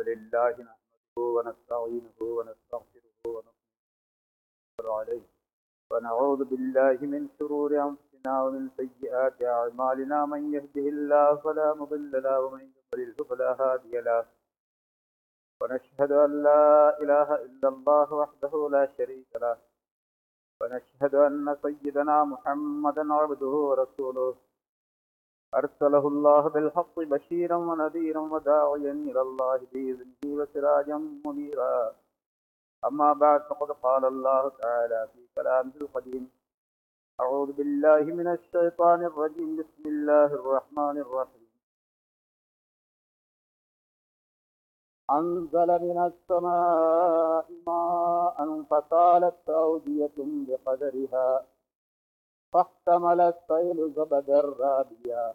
لله نحمده ونستعينه ونستغفره ونصبر عليه. ونعوذ بالله من شرور أنفسنا ومن سيئات أعمالنا. من يهده الله فلا مضل له ومن يضلله فلا هادي له. ونشهد أن لا إله إلا الله وحده لا شريك له. ونشهد أن سيدنا محمدا عبده ورسوله. أرسله الله بالحق بشيرا ونذيرا وداعيا إلى الله بإذنه وسراجا منيرا. أما بعد فقد قال الله تعالى في كلامه القديم أعوذ بالله من الشيطان الرجيم. بسم الله الرحمن الرحيم. أنزل من السماء ماء فسالت أودية بقدرها فاحتمل السيل زبدا رابيا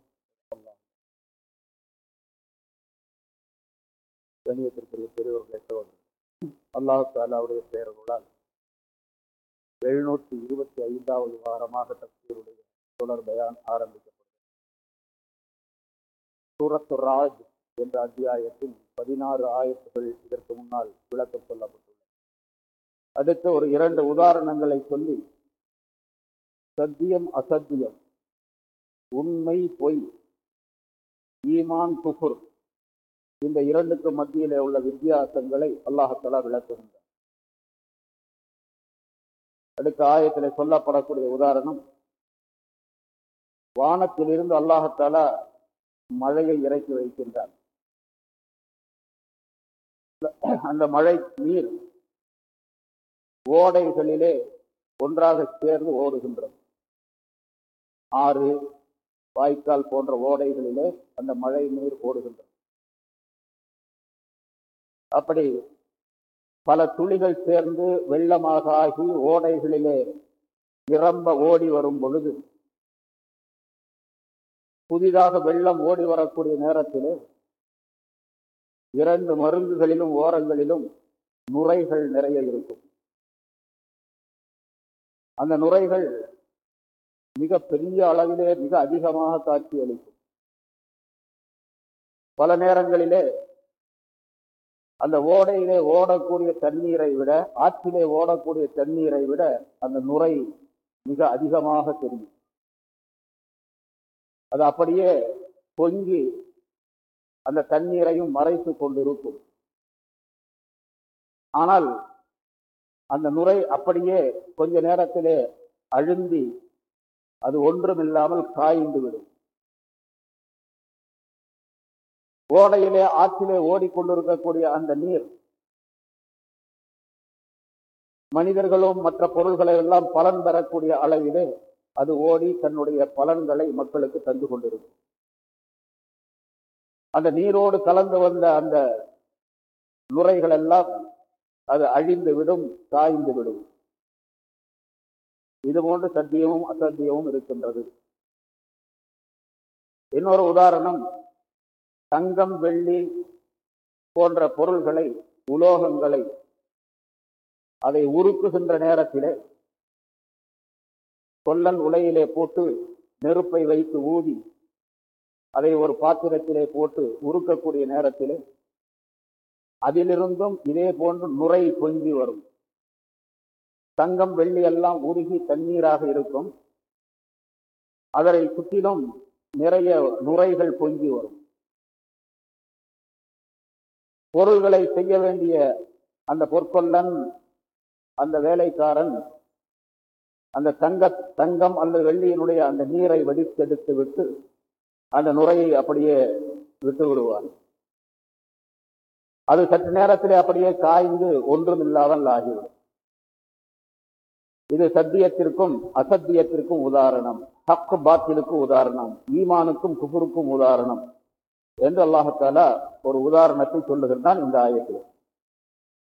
கணியத்திற்குரிய பெரியவர் சகோதரர் அல்லாஹ் தாலாவுடைய பெயர்களால் எழுநூற்றி இருபத்தி ஐந்தாவது வாரமாக தப்சீருடைய தொடர் பயான் ஆரம்பிக்கப்படுகிறது. சூரத்து ராஜ் என்ற அத்தியாயத்தில் பதினாறு ஆயத்துகள் இதற்கு முன்னால் விளக்கம் சொல்லப்பட்டுள்ளது. அடுத்து ஒரு இரண்டு உதாரணங்களை சொல்லி சத்தியம் அசத்தியம் உண்மை பொய் ஈமான் குஃபுர் இந்த இரண்டுக்கு மத்தியிலே உள்ள வித்தியாசங்களை அல்லாஹலா விளக்குகின்றார் அடுத்த ஆயத்தில் சொல்லப்படக்கூடிய உதாரணம் வானத்திலிருந்து அல்லாஹத்தாலா மழையை இறக்கி வைக்கின்றார் அந்த மழை நீர் ஓடைகளிலே ஒன்றாக சேர்ந்து ஓடுகின்றது. ஆறு வாய்க்கால் போன்ற ஓடைகளிலே அந்த மழை நீர் ஓடுகின்றது. அப்படி பல துளிகள் சேர்ந்து வெள்ளமாக ஆகி ஓடைகளிலே நிரம்ப ஓடி வரும் பொழுது புதிதாக வெள்ளம் ஓடி வரக்கூடிய நேரத்திலே இரண்டு மருந்துகளிலும் ஓரங்களிலும் நுரைகள் நிறைய இருக்கும். அந்த நுரைகள் மிக பெரிய அளவிலே மிக அதிகமாக காட்சி அளிக்கும் பல நேரங்களிலே அந்த ஓடையிலே ஓடக்கூடிய தண்ணீரை விட ஆற்றிலே ஓடக்கூடிய தண்ணீரை விட அந்த நுரை மிக அதிகமாக தெரியும். அது அப்படியே பொங்கி அந்த தண்ணீரையும் மறைத்து கொண்டிருக்கும். ஆனால் அந்த நுரை அப்படியே கொஞ்ச நேரத்திலே அழுந்தி அது ஒன்றுமில்லாமல் காய்ந்து விடும். ஓடையிலே ஆற்றிலே ஓடிக்கொண்டிருக்கக்கூடிய அந்த நீர் மனிதர்களும் மற்ற பொருள்களை எல்லாம் பலன் பெறக்கூடிய அளவிலே அது ஓடி தன்னுடைய பலன்களை மக்களுக்கு தந்து கொண்டிருக்கும். அந்த நீரோடு கலந்து வந்த அந்த நுரைகள் எல்லாம் அது அழிந்து விடும் காய்ந்து விடும். இது போன்று சத்தியமும் அசத்தியமும் இருக்கின்றது. இன்னொரு உதாரணம் தங்கம் வெள்ளி போன்ற பொருள்களை உலோகங்களை அதை உருக்குகின்ற நேரத்திலே கொல்லன் உலையிலே போட்டு நெருப்பை வைத்து ஊதி அதை ஒரு பாத்திரத்திலே போட்டு உருக்கக்கூடிய நேரத்திலே அதிலிருந்தும் இதே போன்று நுரை பொங்கி வரும். தங்கம் வெள்ளி எல்லாம் உருகி தண்ணீராக இருக்கும். அதனை சுற்றிலும் நிறைய நுரைகள் பொங்கி வரும். பொருள்களை செய்ய வேண்டிய அந்த பொற்கொல்லன் அந்த வேலைக்காரன் அந்த தங்க தங்கம் அல்லது வெள்ளியினுடைய அந்த நீரை வடித்தெடுத்து விட்டு அந்த நுரையை அப்படியே விட்டு விடுவார் அது சற்று நேரத்திலே அப்படியே காய்ந்து ஒன்றும் இல்லாமல் ஆகிவிடும். இது சத்தியத்திற்கும் அசத்தியத்திற்கும் உதாரணம். ஹக்கு பாத்திலுக்கும் உதாரணம். ஈமானுக்கும் குபுருக்கும் உதாரணம். என்று அல்லாஹால ஒரு உதாரணத்தை சொல்லுகின்றான் இந்த ஆயத்தில்.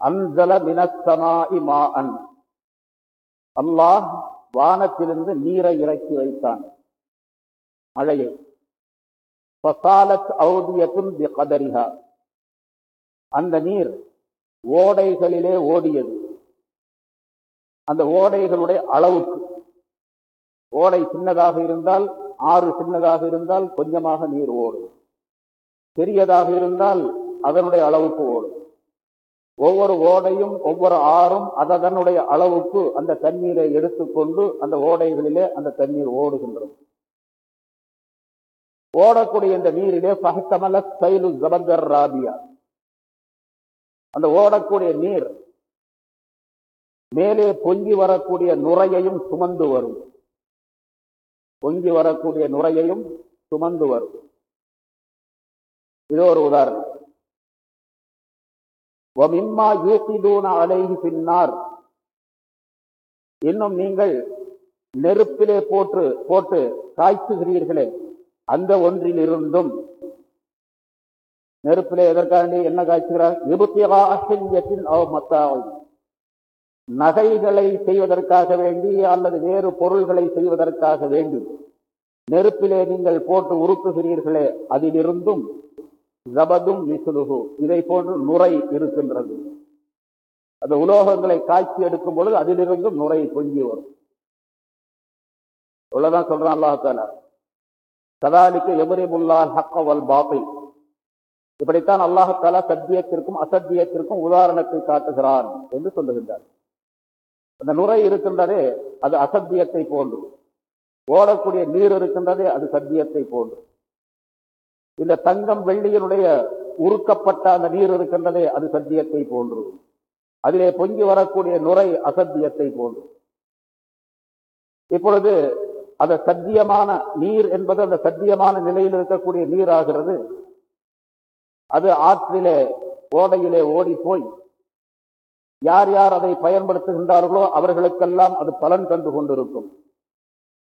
அன்சல மினசமாஇ மாஅன். அல்லாஹ் வானத்திலிருந்து நீரை இறக்கி வைத்தான். மழையை. ஃபசாலத் அந்த நீர் ஓடைகளிலே ஓடியது. அந்த ஓடைகளுடைய அளவுக்கு. ஓடை சின்னதாக இருந்தால் ஆறு சின்னதாக இருந்தால் கொஞ்சமாக நீர் ஓடும். பெரியதாக இருந்தால் அதனுடைய அளவுக்கு ஓடும். ஒவ்வொரு ஓடையும் ஒவ்வொரு ஆறும் அதனுடைய அளவுக்கு அந்த தண்ணீரை எடுத்துக்கொண்டு அந்த ஓடைகளிலே அந்த தண்ணீர் ஓடுகின்றது. ஓடக்கூடிய இந்த நீரிலே பகத்தமல சைலு ஜபந்தர் ராபியா. அந்த ஓடக்கூடிய நீர் மேலே பொங்கி வரக்கூடிய நுரையையும் சுமந்து வரும். பொங்கி வரக்கூடிய நுரையையும் சுமந்து வரும். இது ஒரு உதாரணம். ஒமிம்மா யூசிதூன அலைஹி பின்னார் இன்னும் நீங்கள் நெருப்பிலே போற்று போட்டு காய்ச்சுகிறீர்களே அந்த ஒன்றில் இருந்தும் நெருப்பிலே எதற்காண்டி என்ன காய்ச்சுகிறார்? விபத்தியாசின் அவ் மத்தாவை. நகைகளை செய்வதற்காக வேண்டி அல்லது வேறு பொருள்களை செய்வதற்காக வேண்டி. நெருப்பிலே நீங்கள் போட்டு உருக்குகிறீர்களே அதிலிருந்தும். ஜபதும் மிசுலுகு இதை போன்று நுரை இருக்கின்றது. அந்த உலோகங்களை காய்ச்சி எடுக்கும் பொழுது அதிலிருந்தும் நுரை பொங்கி வரும். இவ்வளவுதான் சொல்றான் அல்லாஹால கதாலிக்கு எபரிமுல்லா முல்லால் வல் பாப்பை இப்படித்தான் அல்லாஹால சத்தியத்திற்கும் அசத்தியத்திற்கும் உதாரணத்தை காட்டுகிறான் என்று சொல்லுகின்றார். அந்த நுரை இருக்கின்றதே அது அசத்தியத்தை போன்று. ஓடக்கூடிய நீர் இருக்கின்றதே அது சத்தியத்தை போன்று. இந்த தங்கம் வெள்ளியினுடைய உருக்கப்பட்ட அந்த நீர் இருக்கின்றதே அது சத்தியத்தை போன்று. அதிலே பொங்கி வரக்கூடிய நுரை அசத்தியத்தை போன்று. இப்பொழுது அந்த சத்தியமான நீர் என்பது அந்த சத்தியமான நிலையில் இருக்கக்கூடிய நீர் ஆகிறது அது ஆற்றிலே ஓடையிலே ஓடி போய் யார் யார் அதை பயன்படுத்துகின்றார்களோ அவர்களுக்கெல்லாம் அது பலன் தந்து கொண்டிருக்கும்.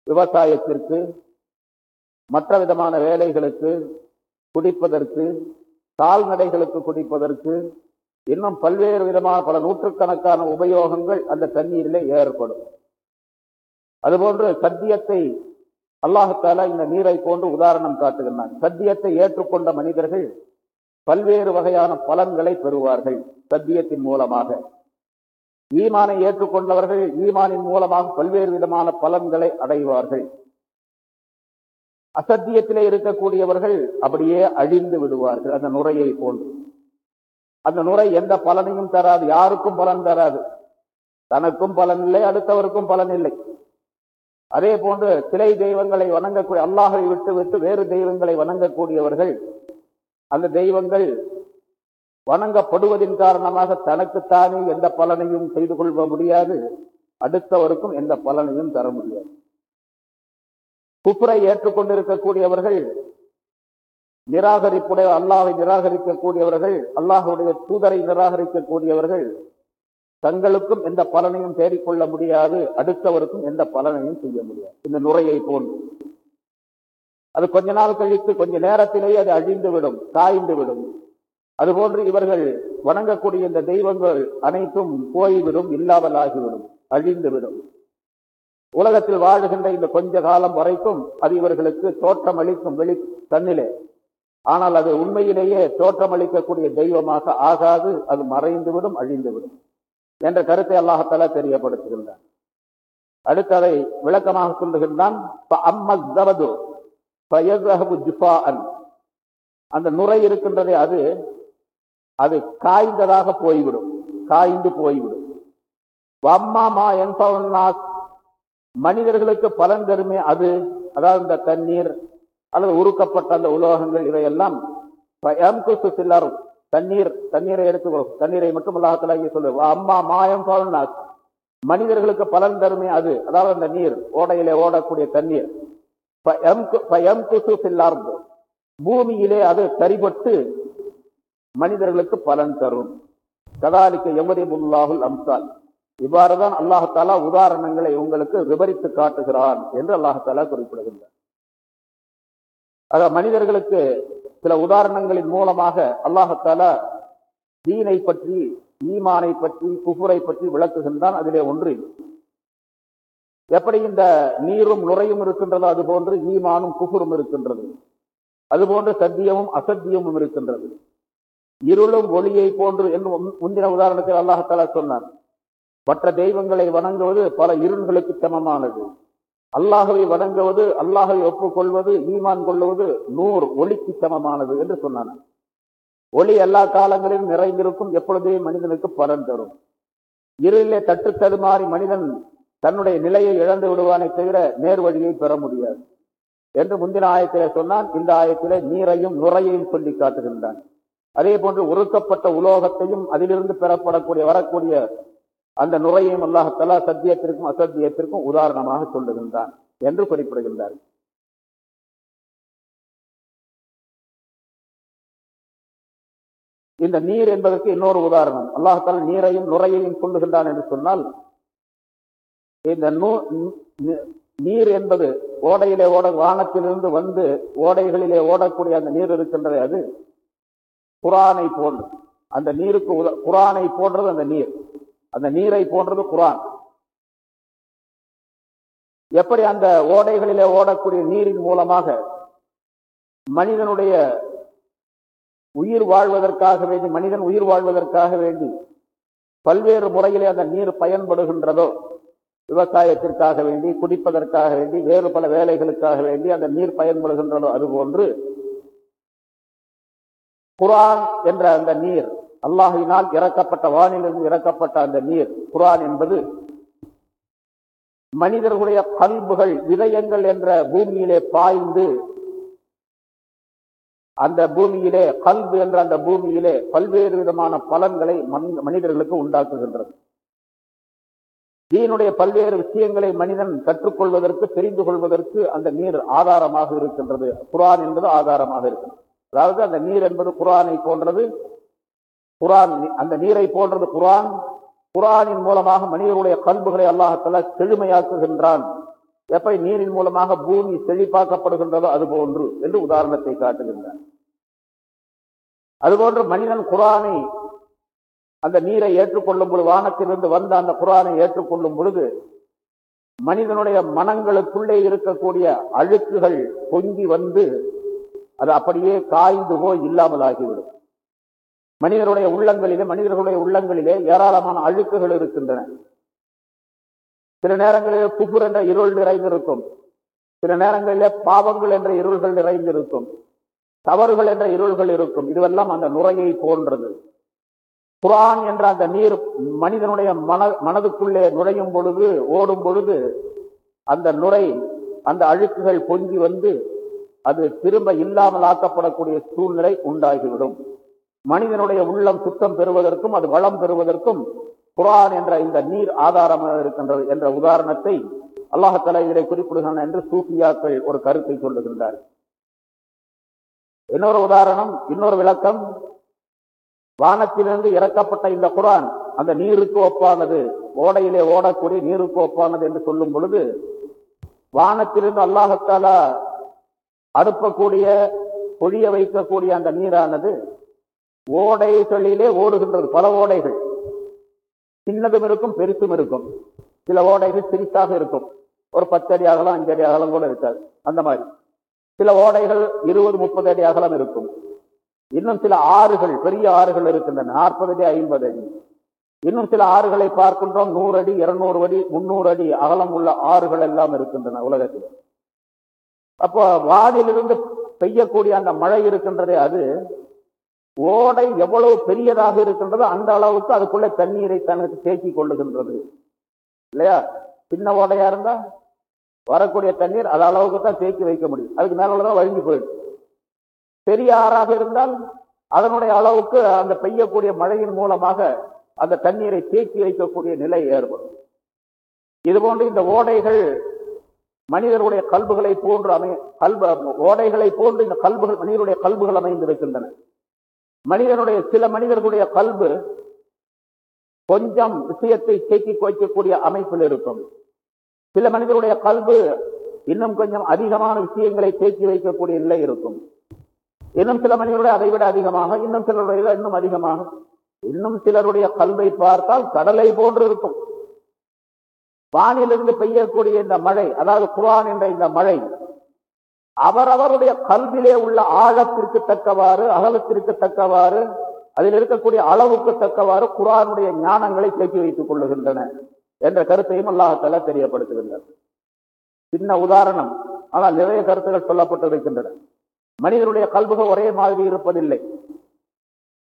விவசாயத்திற்கு மற்ற விதமான வேலைகளுக்கு குடிப்பதற்கு கால்நடைகளுக்கு குடிப்பதற்கு இன்னும் பல்வேறு விதமான பல நூற்றுக்கணக்கான உபயோகங்கள் அந்த தண்ணீரிலே ஏற்படும். அதுபோன்று சத்தியத்தை அல்லாஹால இந்த நீரை போன்று உதாரணம் காட்டுகின்றான். சத்தியத்தை ஏற்றுக்கொண்ட மனிதர்கள் பல்வேறு வகையான பலன்களை பெறுவார்கள் சத்தியத்தின் மூலமாக. ஈமானை ஏற்றுக்கொண்டவர்கள் ஈமானின் மூலமாக பல்வேறு விதமான பலன்களை அடைவார்கள். அசத்தியத்திலே இருக்கக்கூடியவர்கள் அப்படியே அழிந்து விடுவார்கள். அந்த நுரையை போன்று. அந்த நுரை எந்த பலனையும் தராது. யாருக்கும் பலன் தராது. தனக்கும் பலன் இல்லை அடுத்தவருக்கும் பலன் இல்லை. அதே போன்று சிலை தெய்வங்களை வணங்கக்கூடிய அல்லாஹை விட்டு விட்டு வேறு தெய்வங்களை வணங்கக்கூடியவர்கள் அந்த தெய்வங்கள் வணங்கப்படுவதின் காரணமாக தனக்குத்தானே எந்த பலனையும் செய்து கொள்ள முடியாது. அடுத்தவருக்கும் எந்த பலனையும் தர முடியாது. குப்புரை ஏற்றுக்கொண்டிருக்கக்கூடியவர்கள் நிராகரிப்புடைய அல்லாஹை நிராகரிக்கக்கூடியவர்கள் அல்லாஹுடைய தூதரை நிராகரிக்கக்கூடியவர்கள் தங்களுக்கும் எந்த பலனையும் தேடிக்கொள்ள முடியாது அடுத்தவருக்கும் எந்த பலனையும் செய்ய முடியாது. இந்த நுரையை போன்று. அது கொஞ்ச நாள் கழித்து கொஞ்ச நேரத்திலேயே அது அழிந்து விடும் காய்ந்து விடும். அதுபோன்று இவர்கள் வணங்கக்கூடிய இந்த தெய்வங்கள் அனைத்தும் போய்விடும் இல்லாமலாகிவிடும் அழிந்து விடும் உலகத்தில் வாழுகின்ற இந்த கொஞ்ச காலம் வரைக்கும் அது இவர்களுக்கு தோற்றம் அளிக்கும் வெளி தன்னிலே. ஆனால் அது உண்மையிலேயே தோற்றம் அளிக்கக்கூடிய தெய்வமாக ஆகாது அது மறைந்துவிடும் அழிந்துவிடும் என்ற கருத்தை அல்லாஹத்தால தெரியப்படுத்துகின்றான். அடுத்ததை விளக்கமாக சொல்லுகின்றான் அந்த நுரை இருக்கின்றதே அது அது காய்ந்ததாக போய்விடும் காய்ந்து போய்விடும். வம்மாமா என்பவன் மனிதர்களுக்கு பலன் தருமே அது. அதாவது இந்த தண்ணீர் அல்லது உருக்கப்பட்ட அந்த உலோகங்கள் இவையெல்லாம் சிலர் தண்ணீர் தண்ணீரை எடுத்துக்கொள்ளும். தண்ணீரை மட்டும் அல்லாஹத்தலாகி சொல்லுவோம் அம்மா மாயம் பவனாஸ் மனிதர்களுக்கு பலன் தருமே அது. அதாவது அந்த நீர் ஓடையிலே ஓடக்கூடிய தண்ணீர். பூமியிலே அது சரிபட்டு மனிதர்களுக்கு பலன் தரும். கதாலிக்க எவரி முல்லாஹுல் அம்சால். இவ்வாறுதான் அல்லாஹாலா உதாரணங்களை உங்களுக்கு விவரித்து காட்டுகிறான் என்று அல்லாஹாலா குறிப்பிடுகின்றார் ஆக மனிதர்களுக்கு சில உதாரணங்களின் மூலமாக அல்லாஹாலா தீனை பற்றி ஈமானை பற்றி குஃபுரை பற்றி விளக்குகின்றான். அதிலே ஒன்று எப்படி இந்த நீரும் நுரையும் இருக்கின்றதோ அதுபோன்று ஈமானும் குஃபுரும் இருக்கின்றது. அதுபோன்று சத்தியமும் அசத்தியமும் இருக்கின்றது. இருளும் ஒளியை போன்று என்று முந்தின உதாரணத்தில் அல்லாஹாலா சொன்னார் மற்ற தெய்வங்களை வணங்குவது பல இருள்களுக்கு சமமானது. அல்லாஹவை வணங்குவது அல்லாஹவை ஒப்புக்கொள்வது ஈமான் கொள்வது நூறு ஒளிக்கு சமமானது என்று சொன்னான் ஒளி எல்லா காலங்களிலும் நிறைந்திருக்கும் எப்பொழுதே மனிதனுக்கு பலன் தரும். இருளிலே தட்டு தடுமாறி மனிதன் தன்னுடைய நிலையை இழந்து விடுவானே தவிர நேர் வழியை பெற முடியாது என்று முந்தின ஆயத்திலே சொன்னான். இந்த ஆயத்திலே நீரையும் நுரையையும் சொல்லி காட்டுகின்றான். அதே போன்று உருக்கப்பட்ட உலோகத்தையும் அதிலிருந்து பெறப்படக்கூடிய வரக்கூடிய அந்த நுரையும் அல்லாஹத்தலா சத்தியத்திற்கும் அசத்தியத்திற்கும் உதாரணமாக சொல்லுகின்றான் என்று குறிப்பிடுகின்றார். இந்த நீர் என்பதற்கு இன்னொரு உதாரணம். அல்லாஹால நீரையும் நுரையையும் சொல்லுகின்றான் என்று சொன்னால் இந்த நூ- நீர் என்பது ஓடையிலே ஓட வானத்திலிருந்து வந்து ஓடைகளிலே ஓடக்கூடிய அந்த நீர் இருக்கின்றது அது குரானை போன்று. அந்த நீருக்கு உத- குரானை போன்றது அந்த நீர். அந்த நீரை போன்றது குரான். எப்படி அந்த ஓடைகளிலே ஓடக்கூடிய நீரின் மூலமாக மனிதனுடைய உயிர் வாழ்வதற்காக வேண்டி மனிதன் உயிர் வாழ்வதற்காக வேண்டி பல்வேறு முறையிலே அந்த நீர் பயன்படுகின்றதோ விவசாயத்திற்காக வேண்டி குடிப்பதற்காக வேண்டி வேறு பல வேலைகளுக்காக வேண்டி அந்த நீர் பயன்படுகின்றதோ அதுபோன்று குரான் என்ற அந்த நீர் அல்லாஹினால் இறக்கப்பட்ட வானிலிருந்து இறக்கப்பட்ட அந்த நீர் குரான் என்பது மனிதர்களுடைய கல்புகள் இதயங்கள் என்ற பூமியிலே பாய்ந்து அந்த பூமியிலே கல்பு என்ற அந்த பூமியிலே பல்வேறு விதமான பலன்களை மனிதர்களுக்கு உண்டாக்குகின்றது. தீனுடைய பல்வேறு விஷயங்களை மனிதன் கற்றுக்கொள்வதற்கு தெரிந்து கொள்வதற்கு அந்த நீர் ஆதாரமாக இருக்கின்றது. குரான் என்பது ஆதாரமாக இருக்கின்றது. அதாவது அந்த நீர் என்பது குரானை போன்றது குரான் அந்த நீரை போன்றது குரான். குரானின் மூலமாக மனிதர்களுடைய கல்புகளை அல்லாஹல்ல செழுமையாக்குகின்றான். எப்படி நீரின் மூலமாக பூமி செழிப்பாக்கப்படுகின்றதோ அது போன்று என்று உதாரணத்தை காட்டுகின்றான் அதுபோன்று மனிதன் குரானை அந்த நீரை ஏற்றுக்கொள்ளும் பொழுது வானத்திலிருந்து வந்த அந்த குரானை ஏற்றுக்கொள்ளும் பொழுது மனிதனுடைய மனங்களுக்குள்ளே இருக்கக்கூடிய அழுக்குகள் பொங்கி வந்து அது அப்படியே காய்ந்து போய் இல்லாமல் ஆகிவிடும். மனிதனுடைய உள்ளங்களிலே மனிதர்களுடைய உள்ளங்களிலே ஏராளமான அழுக்குகள் இருக்கின்றன. சில நேரங்களிலே குபுர் என்ற இருள் நிறைந்திருக்கும். சில நேரங்களிலே பாவங்கள் என்ற இருள்கள் நிறைந்திருக்கும். தவறுகள் என்ற இருள்கள் இருக்கும். இதுவெல்லாம் அந்த நுரையை போன்றது. குரான் என்ற அந்த நீர் மனிதனுடைய மன மனதுக்குள்ளே நுழையும் பொழுது ஓடும் பொழுது அந்த நுரை அந்த அழுக்குகள் பொங்கி வந்து அது திரும்ப இல்லாமல் ஆக்கப்படக்கூடிய சூழ்நிலை உண்டாகிவிடும். மனிதனுடைய உள்ளம் சுத்தம் பெறுவதற்கும் அது வளம் பெறுவதற்கும் குரான் என்ற இந்த நீர் ஆதாரமாக இருக்கின்றது என்ற உதாரணத்தை அல்லாஹால இதை குறிப்பிடுகிறான் என்று சூஃபியாக்கள் ஒரு கருத்தை சொல்லுகின்றார் இன்னொரு உதாரணம் இன்னொரு விளக்கம். வானத்திலிருந்து இறக்கப்பட்ட இந்த குரான் அந்த நீருக்கு ஒப்பானது ஓடையிலே ஓடக்கூடிய நீருக்கு ஒப்பானது என்று சொல்லும் பொழுது வானத்திலிருந்து அல்லாஹத்தாலா அனுப்பக்கூடிய பொழிய வைக்கக்கூடிய அந்த நீரானது ஓடைகளிலே ஓடுகின்றது பல ஓடைகள். சின்னதும் இருக்கும் பெருசும் இருக்கும். சில ஓடைகள் சிரித்தாக இருக்கும். ஒரு பத்து அடி அகலம் அஞ்சு அடி அகலம் கூட இருக்காது. அந்த மாதிரி. சில ஓடைகள் இருபது முப்பது அடி அகலம் இருக்கும். இன்னும் சில ஆறுகள் பெரிய ஆறுகள் இருக்கின்றன. நாற்பது அடி ஐம்பது அடி. இன்னும் சில ஆறுகளை பார்க்கின்றோம். நூறு அடி இருநூறு அடி முன்னூறு அடி அகலம் உள்ள ஆறுகள் எல்லாம் இருக்கின்றன உலகத்தில். அப்போ வானிலிருந்து பெய்யக்கூடிய அந்த மழை இருக்கின்றதே அது ஓடை எவ்வளவு பெரியதாக இருக்கின்றதோ அந்த அளவுக்கு அதுக்குள்ள தண்ணீரை தனக்கு தேக்கி கொள்ளுகின்றது. இல்லையா? சின்ன ஓடையா இருந்தா வரக்கூடிய தண்ணீர் அது அளவுக்கு தான் தேக்கி வைக்க முடியும். அதுக்கு மேலதான் வழிஞ்சு போயிடும். பெரிய ஆறாக இருந்தால் அதனுடைய அளவுக்கு அந்த பெய்யக்கூடிய மழையின் மூலமாக அந்த தண்ணீரை தேக்கி வைக்கக்கூடிய நிலை ஏற்படும். இதுபோன்று இந்த ஓடைகள் மனிதர்களுடைய கல்புகளை போன்று அமை கல்ப ஓடைகளை போன்று இந்த கல்புகள் மனிதனுடைய கல்புகள் அமைந்திருக்கின்றன. மனிதனுடைய சில மனிதர்களுடைய கல்பு கொஞ்சம் விஷயத்தை தேக்கி வைக்கக்கூடிய அமைப்பில் இருக்கும். சில மனிதருடைய கல்பு இன்னும் கொஞ்சம் அதிகமான விஷயங்களை தேக்கி வைக்கக்கூடிய நிலை இருக்கும். இன்னும் சில மனிதருடைய அதை விட அதிகமாக இன்னும் சிலருடைய இன்னும் அதிகமாக. இன்னும் சிலருடைய கல்வை பார்த்தால் கடலை போன்று இருக்கும். வானிலிருந்து பெய்யக்கூடிய இந்த மழை அதாவது குரான் என்ற இந்த மழை அவரவருடைய கல்விலே உள்ள ஆழத்திற்கு தக்கவாறு அகலத்திற்கு தக்கவாறு அதில் இருக்கக்கூடிய அளவுக்கு தக்கவாறு குரானுடைய ஞானங்களை தேக்கி வைத்துக் கொள்ளுகின்றன என்ற கருத்தையும் அல்லாஹால தெரியப்படுத்துகின்றனர் சின்ன உதாரணம் ஆனால் நிறைய கருத்துக்கள் சொல்லப்பட்டிருக்கின்றன மனிதனுடைய கல்புகள் ஒரே மாதிரி இருப்பதில்லை.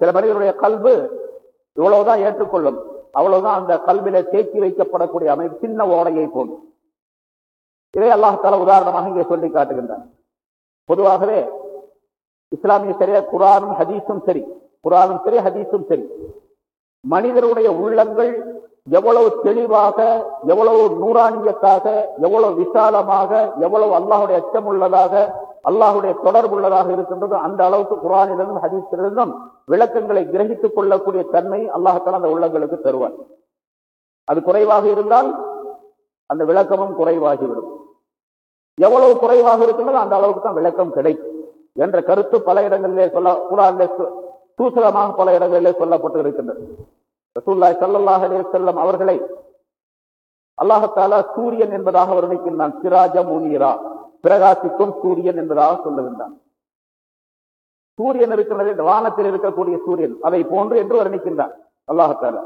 சில மனிதனுடைய கல்பு இவ்வளவுதான் ஏற்றுக்கொள்ளும். அவ்வளவுதான் அந்த கல்வியில தேக்கி வைக்கப்படக்கூடிய அமைப்பு சின்ன ஓடையை போடும் இதை அல்லாஹால உதாரணமாக இங்கே சொல்லி காட்டுகின்றான். பொதுவாகவே இஸ்லாமிய சரியா குரானும் ஹதீஸும் சரி குரானும் சரி ஹதீஸும் சரி. மனிதருடைய உள்ளங்கள் எவ்வளவு தெளிவாக எவ்வளவு நூறாண்டியக்காக எவ்வளவு விசாலமாக எவ்வளவு அல்லாஹுடைய அச்சம் உள்ளதாக அல்லாஹுடைய தொடர்பு உள்ளதாக இருக்கின்றது அந்த அளவுக்கு குரானிலிருந்தும் ஹதீஸிலிருந்தும் விளக்கங்களை கிரகித்துக் கொள்ளக்கூடிய தன்மை அல்லாஹத்தால் அந்த உள்ளங்களுக்கு தருவார். அது குறைவாக இருந்தால் அந்த விளக்கமும் குறைவாகிவிடும். எவ்வளவு குறைவாக இருக்கின்றதோ அந்த அளவுக்கு தான் விளக்கம் கிடைக்கும் என்ற கருத்து பல இடங்களிலே சொல்ல குரானிலே சூசகமாக பல இடங்களிலே சொல்லப்பட்டு இருக்கின்றது ரசூல்லாய் சல்லாஹ் அலே செல்லம் அவர்களை அல்லாஹத்தாலா சூரியன் என்பதாக வர்ணிக்கின்றான். சிராஜ முனீரா. பிரகாசிக்கும் சூரியன் என்பதாக சொல்லுகின்றான். சூரியன் இருக்கிறது இந்த வானத்தில் இருக்கக்கூடிய சூரியன். அதை போன்று என்று வர்ணிக்கின்றான் அல்லாஹத்தாலா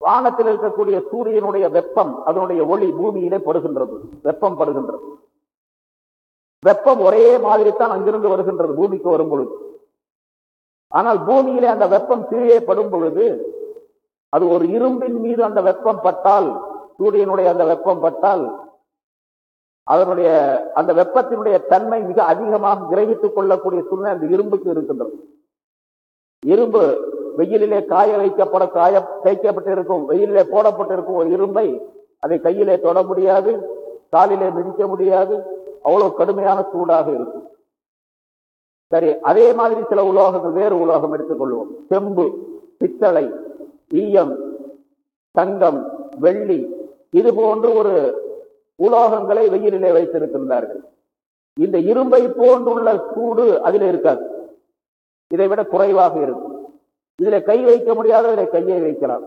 வானத்தில் இருக்கக்கூடிய சூரியனுடைய வெப்பம் அதனுடைய ஒளி பூமியிலே படுகின்றது. வெப்பம் படுகின்றது. வெப்பம் ஒரே மாதிரி தான் அங்கிருந்து வருகின்றது பூமிக்கு வரும் பொழுது ஆனால் பூமியிலே அந்த வெப்பம் கீழே படும் பொழுது அது ஒரு இரும்பின் மீது அந்த வெப்பம் பட்டால் சூரியனுடைய அந்த வெப்பம் பட்டால் அதனுடைய அந்த வெப்பத்தினுடைய தன்மை மிக அதிகமாக கிரகித்துக் கொள்ளக்கூடிய சூழ்நிலை அந்த இரும்புக்கு இருக்கின்றது. இரும்பு வெயிலிலே காய வைக்கப்பட காய தேய்க்கப்பட்டிருக்கும் வெயிலிலே போடப்பட்டிருக்கும் ஒரு இரும்பை அதை கையிலே தொட முடியாது காலிலே மிதிக்க முடியாது அவ்வளவு கடுமையான சூடாக இருக்கும். சரி அதே மாதிரி சில உலோகங்கள் வேறு உலோகம் எடுத்துக்கொள்வோம். செம்பு பித்தளை ஈயம் தங்கம் வெள்ளி இது போன்று ஒரு உலோகங்களை வெயிலிலே வைத்திருக்கின்றார்கள். இந்த இரும்பை போன்றுள்ள சூடு அதில் இருக்காது. இதை விட குறைவாக இருக்கும். இதுல கை வைக்க முடியாத கையை வைக்கலாம்.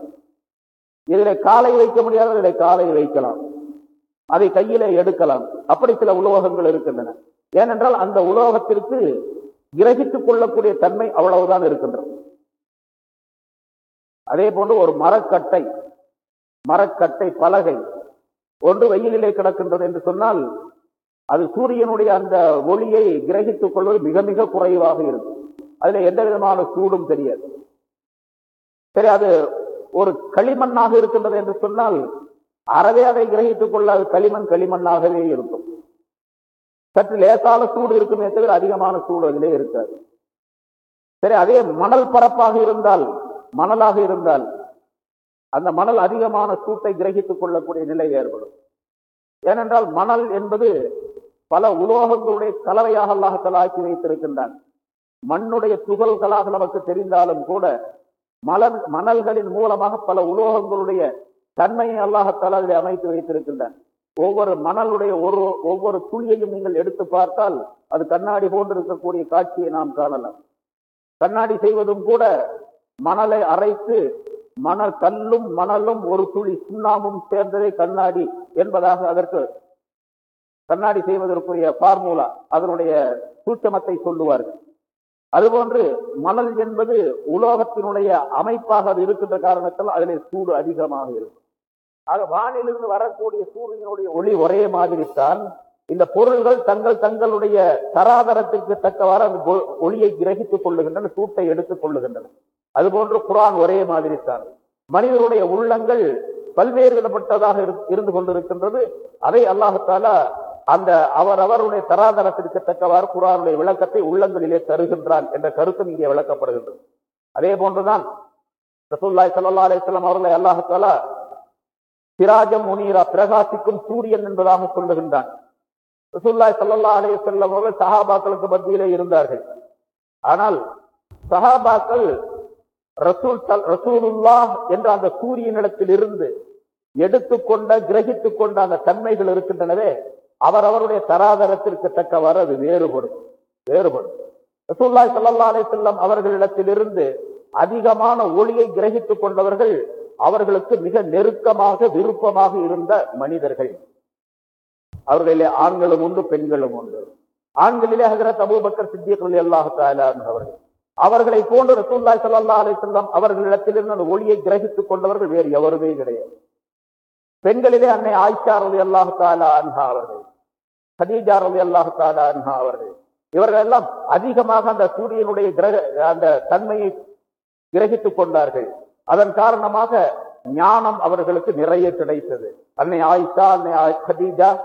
இதுல காலை வைக்க முடியாத காலை வைக்கலாம். அதை கையில எடுக்கலாம். அப்படி சில உலோகங்கள் இருக்கின்றன. ஏனென்றால் அந்த உலோகத்திற்கு கிரகித்துக் கொள்ளக்கூடிய தன்மை அவ்வளவுதான் இருக்கின்றது. அதே போன்று ஒரு மரக்கட்டை மரக்கட்டை பலகை ஒன்று வெயிலிலே கிடக்கின்றது என்று சொன்னால் அது சூரியனுடைய அந்த ஒளியை கிரகித்துக் கொள்வது மிக மிக குறைவாக இருக்கும். அதுல எந்த விதமான சூடும் தெரியாது. சரி அது ஒரு களிமண்ணாக இருக்கின்றது என்று சொன்னால் அறவே அதை கிரகித்துக் கொள்ளாது. களிமண் களிமண்ணாகவே இருக்கும். சற்று லேசான சூடு இருக்குமே தவிர அதிகமான சூடு அதிலே இருக்காது. சரி அதே மணல் பரப்பாக இருந்தால் மணலாக இருந்தால் அந்த மணல் அதிகமான சூட்டை கிரகித்துக் கொள்ளக்கூடிய நிலை ஏற்படும். ஏனென்றால் மணல் என்பது பல உலோகங்களுடைய கலவையாக அல்லாஹத்தில் வைத்திருக்கின்றான். மண்ணுடைய துகள்களாக நமக்கு தெரிந்தாலும் கூட மலர் மணல்களின் மூலமாக பல உலோகங்களுடைய தன்மையை அல்லாஹத்தால் அதில் அமைத்து வைத்திருக்கின்றன ஒவ்வொரு மணலுடைய ஒரு ஒவ்வொரு துளியையும் நீங்கள் எடுத்து பார்த்தால் அது கண்ணாடி போன்று இருக்கக்கூடிய காட்சியை நாம் காணலாம். கண்ணாடி செய்வதும் கூட மணலை அரைத்து மணல் கல்லும் மணலும் ஒரு துளி சுண்ணாமும் சேர்ந்ததே கண்ணாடி என்பதாக அதற்கு கண்ணாடி செய்வதற்குரிய ஃபார்முலா அதனுடைய சூட்சமத்தை சொல்லுவார்கள். அதுபோன்று மணல் என்பது உலோகத்தினுடைய அமைப்பாக அது இருக்கின்ற காரணத்தால் அதிலே சூடு அதிகமாக இருக்கும். ஆக வானிலிருந்து வரக்கூடிய சூரியனுடைய ஒளி ஒரே மாதிரித்தான் இந்த பொருள்கள் தங்கள் தங்களுடைய தராதரத்திற்கு தக்கவாறு அந்த ஒளியை கிரகித்துக் கொள்ளுகின்றன சூட்டை எடுத்துக் கொள்ளுகின்றன. அதுபோன்று குரான் ஒரே மாதிரி தான் மனிதனுடைய உள்ளங்கள் பல்வேறு விதப்பட்டதாக இருந்து கொண்டிருக்கின்றது. அதை அல்லாஹால அந்த அவர் அவருடைய தராதரத்திற்கு தக்கவாறு குரானுடைய விளக்கத்தை உள்ளங்களிலே தருகின்றான் என்ற கருத்தும் இங்கே விளக்கப்படுகின்றது. அதே போன்றுதான் ரசூல்லாய் சல்லா அலிஸ்லாம் அவர்களை அல்லாஹால சிராஜம் முனீரா பிரகாசிக்கும் சூரியன் என்பதாக சொல்லுகின்றான். ரசூல்லாய் சல்லா அலே செல்லம் அவர்கள் சஹாபாக்களுக்கு மத்தியிலே இருந்தார்கள். ஆனால் சஹாபாக்கள் ரசூல் ரசூலுல்லா என்ற அந்த சூரியனிடத்தில் இருந்து எடுத்துக்கொண்ட கிரகித்துக் கொண்ட அந்த தன்மைகள் இருக்கின்றனவே அவர் அவருடைய தராதரத்திற்கு தக்கவாறு அது வேறுபடும் வேறுபடும். ரசூல்லாய் சல்லா அலை செல்லம் அவர்களிடத்திலிருந்து அதிகமான ஒளியை கிரகித்துக் கொண்டவர்கள் அவர்களுக்கு மிக நெருக்கமாக விருப்பமாக இருந்த மனிதர்கள். அவர்களிலே ஆண்களும் உண்டு பெண்களும் உண்டு. ஆண்களிலே ஹஜரத் அபூபக்கர் சித்தியர்கள் ரலியல்லாஹு அவர்கள். அவர்களை போன்று ரசூல்லாய் சல்லா அலைஹி செல்லம் அவர்களிடத்திலிருந்து அந்த ஒளியை கிரகித்துக் கொண்டவர்கள் வேறு எவருமே கிடையாது. பெண்களிலே அன்னை ஆயிஷா ரலியல்லாஹு அன்ஹா அவர்கள். ஹதீஜா ரவி அல்லாஹாலா அவர்கள். இவர்கள் எல்லாம் அதிகமாக அந்த சூரியனுடைய கிரக அந்த தன்மையை கிரகித்துக் கொண்டார்கள். அதன் காரணமாக ஞானம் அவர்களுக்கு நிறைய கிடைத்தது. அன்னை ஆயிஷா அன்னை ஆய்- ஹதீஜா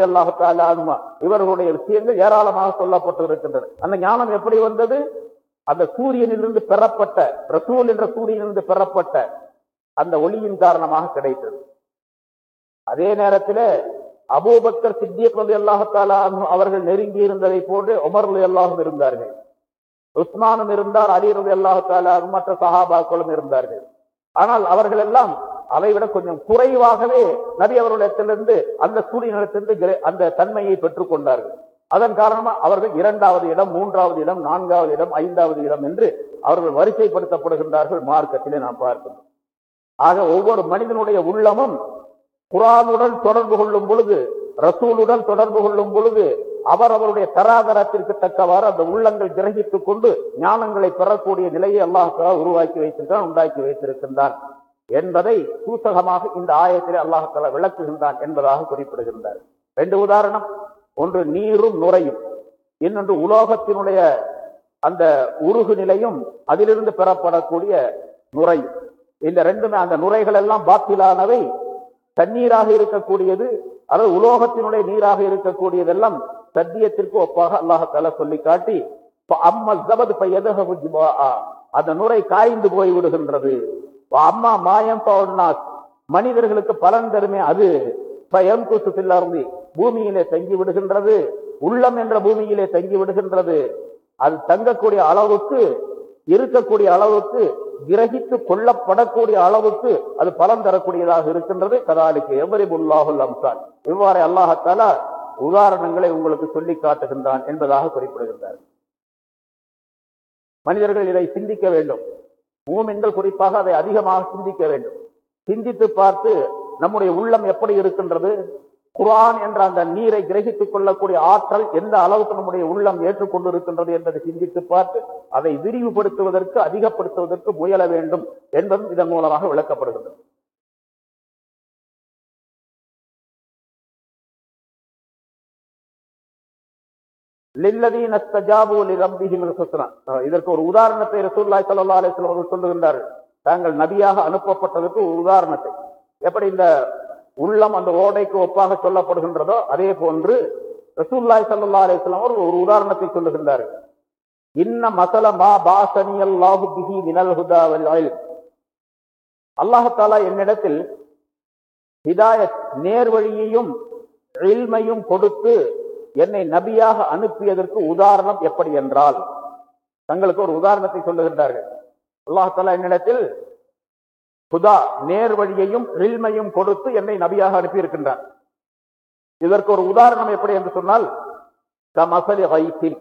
அல்லாஹாலுமா இவர்களுடைய விஷயங்கள் ஏராளமாக சொல்லப்பட்டிருக்கின்றன. அந்த ஞானம் எப்படி வந்தது? அந்த சூரியனிலிருந்து பெறப்பட்ட ரசூல் என்ற சூரியனிலிருந்து பெறப்பட்ட அந்த ஒளியின் காரணமாக கிடைத்தது. அதே நேரத்தில் அபூபக்கர் சித்திக் ரலி அல்லாஹு அவர்கள் நெருங்கி இருந்ததை போன்று உமர் ரலி அல்லாஹும் இருந்தார்கள். உஸ்மானும் இருந்தார் அலி அல்லாஹத்தாலும் அல்லாஹு மற்ற சஹாபாக்களும் இருந்தார்கள். ஆனால் அவர்கள் எல்லாம் அதை விட கொஞ்சம் குறைவாகவே நபி அவர்களிடத்திலிருந்து அந்த சூரியனிடத்திலிருந்து கிர- அந்த தன்மையை பெற்றுக் கொண்டார்கள். அதன் காரணமா அவர்கள் இரண்டாவது இடம் மூன்றாவது இடம் நான்காவது இடம் ஐந்தாவது இடம் என்று அவர்கள் வரிசைப்படுத்தப்படுகின்றார்கள் மார்க்கத்திலே நாம் பார்க்கிறோம் ஆக ஒவ்வொரு மனிதனுடைய உள்ளமும் குரானுடன் தொடர்பு கொள்ளும் பொழுது ரசூலுடன் தொடர்பு கொள்ளும் பொழுது அவர் அவருடைய தராதரத்திற்கு தக்கவாறு அந்த உள்ளங்கள் கிரகித்துக் கொண்டு ஞானங்களை பெறக்கூடிய நிலையை அல்லாஹ் உருவாக்கி வைத்திருக்கிறான் உண்டாக்கி வைத்திருக்கின்றான் என்பதை சூசகமாக இந்த ஆயத்திலே அல்லாஹ் விளக்குகின்றான் என்பதாக குறிப்பிடுகின்றார். ரெண்டு உதாரணம். ஒன்று நீரும் நுரையும். இன்னொன்று உலோகத்தினுடைய அந்த உருகு நிலையும் அதிலிருந்து பெறப்படக்கூடிய நுரையும். இந்த ரெண்டுமே அந்த நுரைகள் எல்லாம் பாத்திலானவை தண்ணீராக இருக்கக்கூடியது அதாவது உலோகத்தினுடைய நீராக இருக்கக்கூடியதெல்லாம் சத்தியத்திற்கு ஒப்பாக அல்லாஹால சொல்லி காட்டி அம்மா ஜபது அந்த நுரை காய்ந்து போய் விடுகின்றது. அம்மா மாயம் பவுன்னாஸ் மனிதர்களுக்கு பலன் தருமே அது. பயம் குசுபில்லி பூமியிலே தங்கி விடுகின்றது. உள்ளம் என்ற பூமியிலே தங்கி விடுகின்றது. அது தங்கக்கூடிய அளவுக்கு இருக்கக்கூடிய அளவுக்கு கிரகித்து கொள்ளப்படக்கூடிய அளவுக்கு அது பலன் தரக்கூடியதாக இருக்கின்றது. கதாலிக்கு எவரி புல்லாஹுல் அம்சான். இவ்வாறு அல்லாஹத்தாலா உதாரணங்களை உங்களுக்கு சொல்லி காட்டுகின்றான் என்பதாக குறிப்பிடுகின்றார். மனிதர்கள் இதை சிந்திக்க வேண்டும். மூமின்கள் குறிப்பாக அதை அதிகமாக சிந்திக்க வேண்டும். சிந்தித்து பார்த்து நம்முடைய உள்ளம் எப்படி இருக்கின்றது? குரான் என்ற அந்த நீரை கிரகித்துக் கொள்ளக்கூடிய ஆற்றல் எந்த அளவுக்கு நம்முடைய உள்ளம் ஏற்றுக்கொண்டிருக்கின்றது என்பதை சிந்தித்து பார்த்து அதை விரிவுபடுத்துவதற்கு அதிகப்படுத்துவதற்கு முயல வேண்டும் என்பதும் இதன் மூலமாக விளக்கப்படுகிறது. அஹ் இதற்கு ஒரு உதாரணத்தை ரசூல்லாய் சல்லா அலிஸ்லாம் அவர்கள் சொல்லுகின்றார்கள். தாங்கள் நபியாக அனுப்பப்பட்டதற்கு ஒரு உதாரணத்தை. எப்படி இந்த உள்ளம் அந்த ஓடைக்கு ஒப்பாக சொல்லப்படுகின்றதோ அதே போன்று ரசூல்லாய் சல்லா அலிஸ்லாம் அவர் ஒரு உதாரணத்தை சொல்லுகின்றார்கள். இன்ன மசல மா பாசனி அல்லாஹு பிஹி மினல் ஹுதா வல் அல்லாஹ் என்னிடத்தில் ஹிதாயத் நேர்வழியையும் இல்மையும் கொடுத்து என்னை நபியாக அனுப்பியதற்கு உதாரணம் எப்படி என்றால் தங்களுக்கு ஒரு உதாரணத்தை சொல்லுகின்றார்கள். அல்லாஹாலா என்னிடத்தில் ஹுதா நேர் வழியையும் இல்மையும் கொடுத்து என்னை நபியாக அனுப்பியிருக்கின்றார். இதற்கு ஒரு உதாரணம் எப்படி என்று சொன்னால் கமசலி வைத்தில்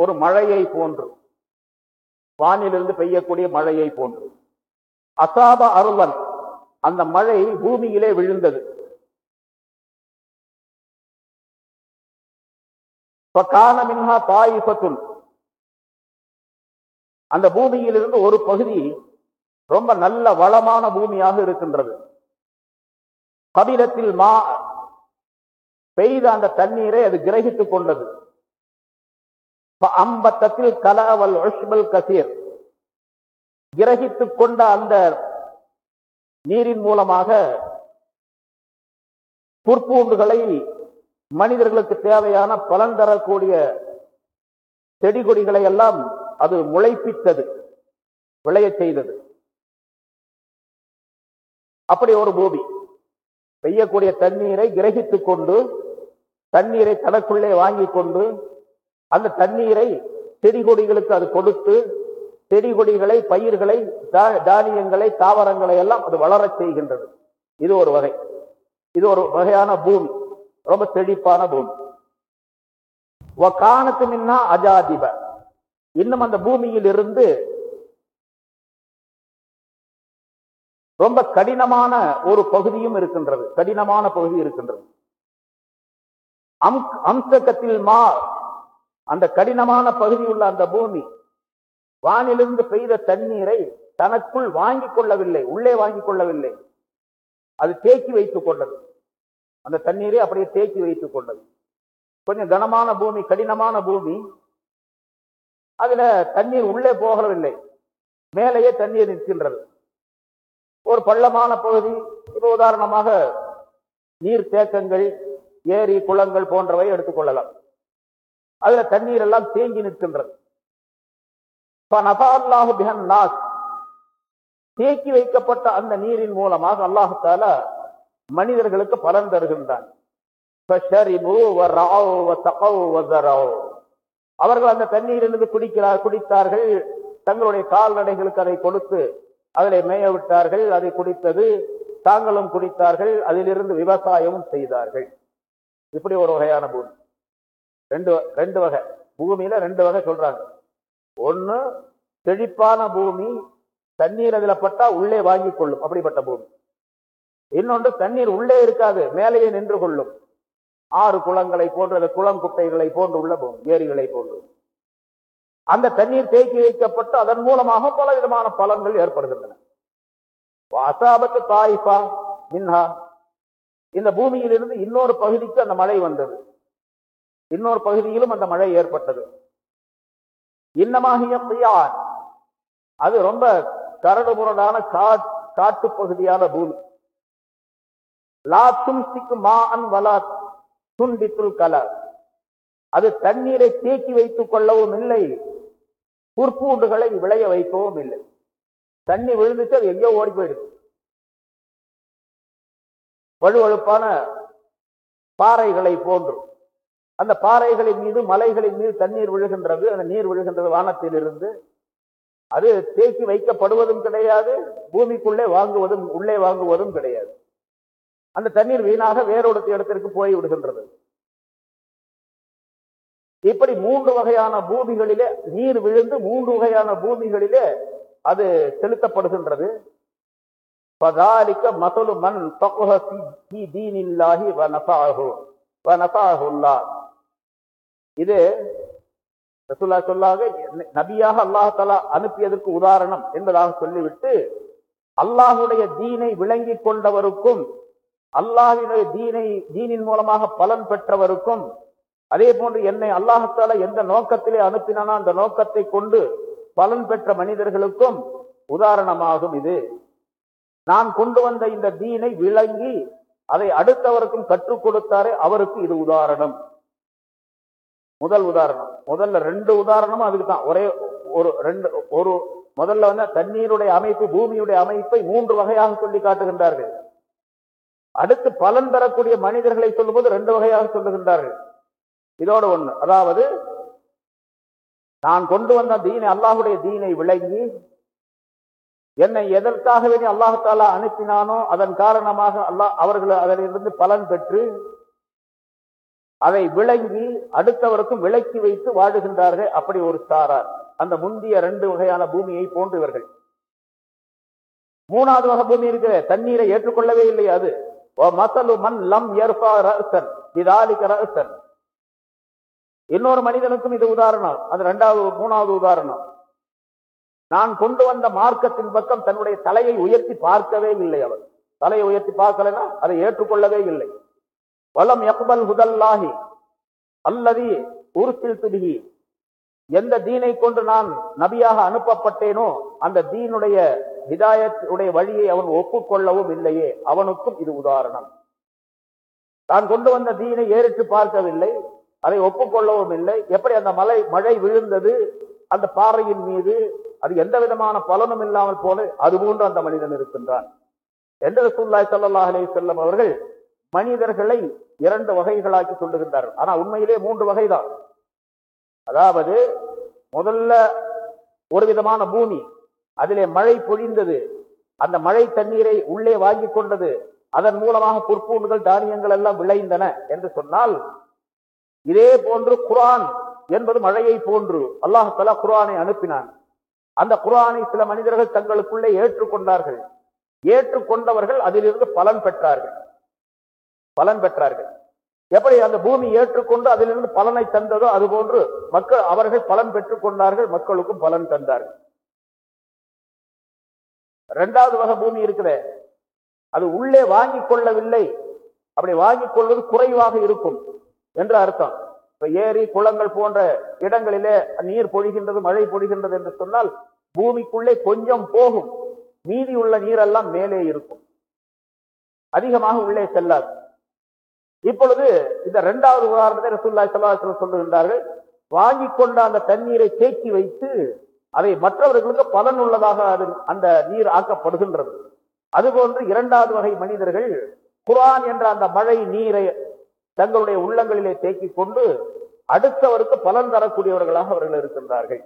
ஒரு மழையை போன்று வானிலிருந்து பெய்யக்கூடிய மழையை போன்று. அசாப அருளன் அந்த மழை பூமியிலே விழுந்தது. மின்ஹா தாயிஃபத்துன் அந்த பூமியிலிருந்து ஒரு பகுதி ரொம்ப நல்ல வளமான பூமியாக இருக்கின்றது. கபிலத்தில் மா பெய்த அந்த தண்ணீரை அது கிரகித்துக் கொண்டது. அம்பத்தத்தில் கலவல் ஒஷ்மல் கசீர். கிரகித்துக் கொண்ட அந்த நீரின் மூலமாக புற்பூண்டுகளை மனிதர்களுக்கு தேவையான பலன் தரக்கூடிய செடி கொடிகளை எல்லாம் அது முளைப்பித்தது விளையச் செய்தது. அப்படி ஒரு பூமி. பெய்யக்கூடிய தண்ணீரை கிரகித்துக் கொண்டு தண்ணீரை தனக்குள்ளே வாங்கி கொண்டு அந்த தண்ணீரை செடி கொடிகளுக்கு அது கொடுத்து செடி கொடிகளை பயிர்களை தானியங்களை தாவரங்களை எல்லாம் அது வளரச் செய்கின்றது. இது ஒரு வகை. இது ஒரு வகையான பூமி. ரொம்ப செழிப்பான பூமி. காணத்து மின்னா அஜாதிப. இன்னும் அந்த பூமியில் இருந்து ரொம்ப கடினமான ஒரு பகுதியும் இருக்கின்றது. கடினமான பகுதி இருக்கின்றது. அம்சகத்தில் மா அந்த கடினமான பகுதி உள்ள அந்த பூமி வானிலிருந்து பெய்த தண்ணீரை தனக்குள் வாங்கிக் கொள்ளவில்லை உள்ளே வாங்கிக் கொள்ளவில்லை. அது தேக்கி வைத்துக் கொண்டது. அந்த தண்ணீரை அப்படியே தேக்கி வைத்துக் கொண்டது. கொஞ்சம் கனமான பூமி கடினமான பூமி. அதுல தண்ணீர் உள்ளே போகவில்லை. மேலேயே தண்ணீர் நிற்கின்றது. ஒரு பள்ளமான பகுதி. இப்போ உதாரணமாக நீர் தேக்கங்கள் ஏரி குளங்கள் போன்றவை எடுத்துக்கொள்ளலாம் அதுல தண்ணீர் எல்லாம் தேங்கி நிற்கின்றது. தேக்கி வைக்கப்பட்ட அந்த நீரின் மூலமாக அல்லாஹால மனிதர்களுக்கு பலன் தருகின்றான். அவர்கள் அந்த தண்ணீரிலிருந்து குடிக்கிறார் குடித்தார்கள். தங்களுடைய கால்நடைகளுக்கு அதை கொடுத்து அதிலே மேய விட்டார்கள் அதை குடித்தது தாங்களும் குடித்தார்கள் அதிலிருந்து விவசாயமும் செய்தார்கள். இப்படி ஒரு வகையான பூமி. ரெண்டு ரெண்டு வகை. பூமியில ரெண்டு வகை சொல்றாங்க. ஒன்று செழிப்பான பூமி தண்ணீர் அதில் பட்டா உள்ளே வாங்கி கொள்ளும் அப்படிப்பட்ட பூமி. இன்னொன்று தண்ணீர் உள்ளே இருக்காது மேலேயே நின்று கொள்ளும். ஆறு குளங்களை போன்ற அந்த குளம் குட்டைகளை போன்று உள்ள பூமி ஏரிகளை போன்று. அந்த தண்ணீர் தேக்கி வைக்கப்பட்டு அதன் மூலமாக பல விதமான பலன்கள் ஏற்படுகின்றன. அசாபத்து தாயிஃபா மின்ஹா. இந்த பூமியிலிருந்து இன்னொரு பகுதிக்கு அந்த மழை வந்தது. இன்னொரு பகுதியிலும் அந்த மழை ஏற்பட்டது. இன்னமாகிய பியான் அது ரொம்ப கரடு முரடான காட் காட்டு பகுதியான பூமி. லாத்தும் தும்சிக்கு மா அன் வலா துண்டித்துல் கலர் அது தண்ணீரை தேக்கி வைத்துக் கொள்ளவும் இல்லை. புற்பூண்டுகளை விளைய வைக்கவும் இல்லை. தண்ணி விழுந்துச்சு அது எங்கேயோ ஓடி போயிடுது. வழுவழுப்பான பாறைகளை போன்று அந்த பாறைகளின் மீது மலைகளின் மீது தண்ணீர் விழுகின்றது அந்த நீர் விழுகின்றது வானத்தில் இருந்து அது தேக்கி வைக்கப்படுவதும் கிடையாது பூமிக்குள்ளே வாங்குவதும் உள்ளே வாங்குவதும் கிடையாது. அந்த தண்ணீர் வீணாக வேறொரு இடத்திற்கு போய் விடுகின்றது. இப்படி மூன்று வகையான பூமிகளிலே நீர் விழுந்து மூன்று வகையான பூமிகளிலே அது செலுத்தப்படுகின்றது. பதாலிக்க மசலு மன் தீனில்லாஹி வ நஃபஅஹு வ இது ரசூல்லா சொல்லாக நபியாக அல்லாஹ் தலா அனுப்பியதற்கு உதாரணம் என்பதாக சொல்லிவிட்டு அல்லாஹுடைய தீனை விளங்கிக் கொண்டவருக்கும் அல்லாஹினுடைய தீனை தீனின் மூலமாக பலன் பெற்றவருக்கும் அதே போன்று என்னை அல்லாஹத்தால எந்த நோக்கத்திலே அனுப்பினானோ அந்த நோக்கத்தை கொண்டு பலன் பெற்ற மனிதர்களுக்கும் உதாரணமாகும் இது. நான் கொண்டு வந்த இந்த தீனை விளங்கி அதை அடுத்தவருக்கும் கற்றுக் கொடுத்தாரே அவருக்கு இது உதாரணம். முதல் உதாரணம். முதல்ல ரெண்டு உதாரணமும் அதுக்கு தான். ஒரே ஒரு ரெண்டு ஒரு முதல்ல வந்து தண்ணீருடைய அமைப்பு பூமியுடைய அமைப்பை மூன்று வகையாக சொல்லி காட்டுகின்றார்கள். அடுத்து பலன் பெறக்கூடிய மனிதர்களை சொல்லும்போது ரெண்டு வகையாக சொல்லுகின்றார்கள். இதோட ஒண்ணு. அதாவது நான் கொண்டு வந்த தீனை அல்லாஹுடைய தீனை விளங்கி என்னை எதற்காக வேண்டி அல்லாஹாலா அனுப்பினானோ அதன் காரணமாக அல்லாஹ் அவர்கள் அதிலிருந்து பலன் பெற்று அதை விளங்கி அடுத்தவருக்கும் விளக்கி வைத்து வாழுகின்றார்கள். அப்படி ஒரு சாரார் அந்த முந்திய ரெண்டு வகையான பூமியை போன்றவர்கள். மூணாவது வகை பூமி இருக்கிற தண்ணீரை ஏற்றுக்கொள்ளவே இல்லை அது. மசலு மண் லம் ஏற்பா ரசன் விதாலிக்க ரசன் இன்னொரு மனிதனுக்கும் இது உதாரணம். அது ரெண்டாவது மூணாவது உதாரணம். நான் கொண்டு வந்த மார்க்கத்தின் பக்கம் தன்னுடைய தலையை உயர்த்தி பார்க்கவே இல்லை அவர் தலையை உயர்த்தி பார்க்கலைன்னா அதை ஏற்றுக்கொள்ளவே இல்லை. வலம் யக்பல் ஹுதல்லாஹி அல்லதி உருத்தில் துபிகி எந்த தீனை கொண்டு நான் நபியாக அனுப்பப்பட்டேனோ அந்த தீனுடைய விதாயத்துடைய வழியை அவன் ஒப்புக்கொள்ளவும் இல்லையே. அவனுக்கும் இது உதாரணம். தான் கொண்டு வந்த தீனை ஏறிட்டு பார்க்கவில்லை. அதை ஒப்புக்கொள்ளவும் இல்லை. எப்படி அந்த மலை மழை விழுந்தது அந்த பாறையின் மீது அது எந்த விதமான பலனும் இல்லாமல் போல அது போன்று அந்த மனிதன் இருக்கின்றான். எந்த சூழ்நாய் ஸல்லல்லாஹு அலைஹி அவர்கள் மனிதர்களை இரண்டு வகைகளாக்கி சொல்லுகின்றார்கள். ஆனா உண்மையிலே மூன்று வகைதான். அதாவது முதல்ல ஒரு விதமான பூமி அதிலே மழை பொழிந்தது. அந்த மழை தண்ணீரை உள்ளே வாங்கி கொண்டது. அதன் மூலமாக புற்பூண்டுகள் தானியங்கள் எல்லாம் விளைந்தன என்று சொன்னால் இதே போன்று குரான் என்பது மழையை போன்று அல்லாஹ் தலா குரானை அனுப்பினான். அந்த குரானை சில மனிதர்கள் தங்களுக்குள்ளே ஏற்றுக்கொண்டார்கள். ஏற்றுக்கொண்டவர்கள் அதிலிருந்து பலன் பெற்றார்கள். பலன் பெற்றார்கள். எப்படி அந்த பூமி ஏற்றுக்கொண்டு அதிலிருந்து பலனை தந்ததோ அதுபோன்று மக்கள் அவர்கள் பலன் பெற்றுக் கொண்டார்கள் மக்களுக்கும் பலன் தந்தார்கள். இரண்டாவது வகை பூமி இருக்குதே. அது உள்ளே வாங்கிக் கொள்ளவில்லை. அப்படி வாங்கிக் கொள்வது குறைவாக இருக்கும். என்று அர்த்தம். இப்ப ஏரி குளங்கள் போன்ற இடங்களிலே நீர் பொழிகின்றது மழை பொழிகின்றது என்று சொன்னால் பூமிக்குள்ளே கொஞ்சம் போகும். மீதி உள்ள நீரெல்லாம் மேலே இருக்கும். அதிகமாக உள்ளே செல்லாது. இப்பொழுது இந்த இரண்டாவது உதாரணத்தை ரசூல்லாய் சல்லாஹ் சொல்லுகின்றார்கள். வாங்கி கொண்ட அந்த தண்ணீரை தேக்கி வைத்து அதை மற்றவர்களுக்கு பலன் உள்ளதாக அது அந்த நீர் ஆக்கப்படுகின்றது. அதுபோன்று இரண்டாவது வகை மனிதர்கள் குரான் என்ற அந்த மழை நீரை தங்களுடைய உள்ளங்களிலே தேக்கிக் கொண்டு அடுத்தவருக்கு பலன் தரக்கூடியவர்களாக அவர்கள் இருக்கின்றார்கள்.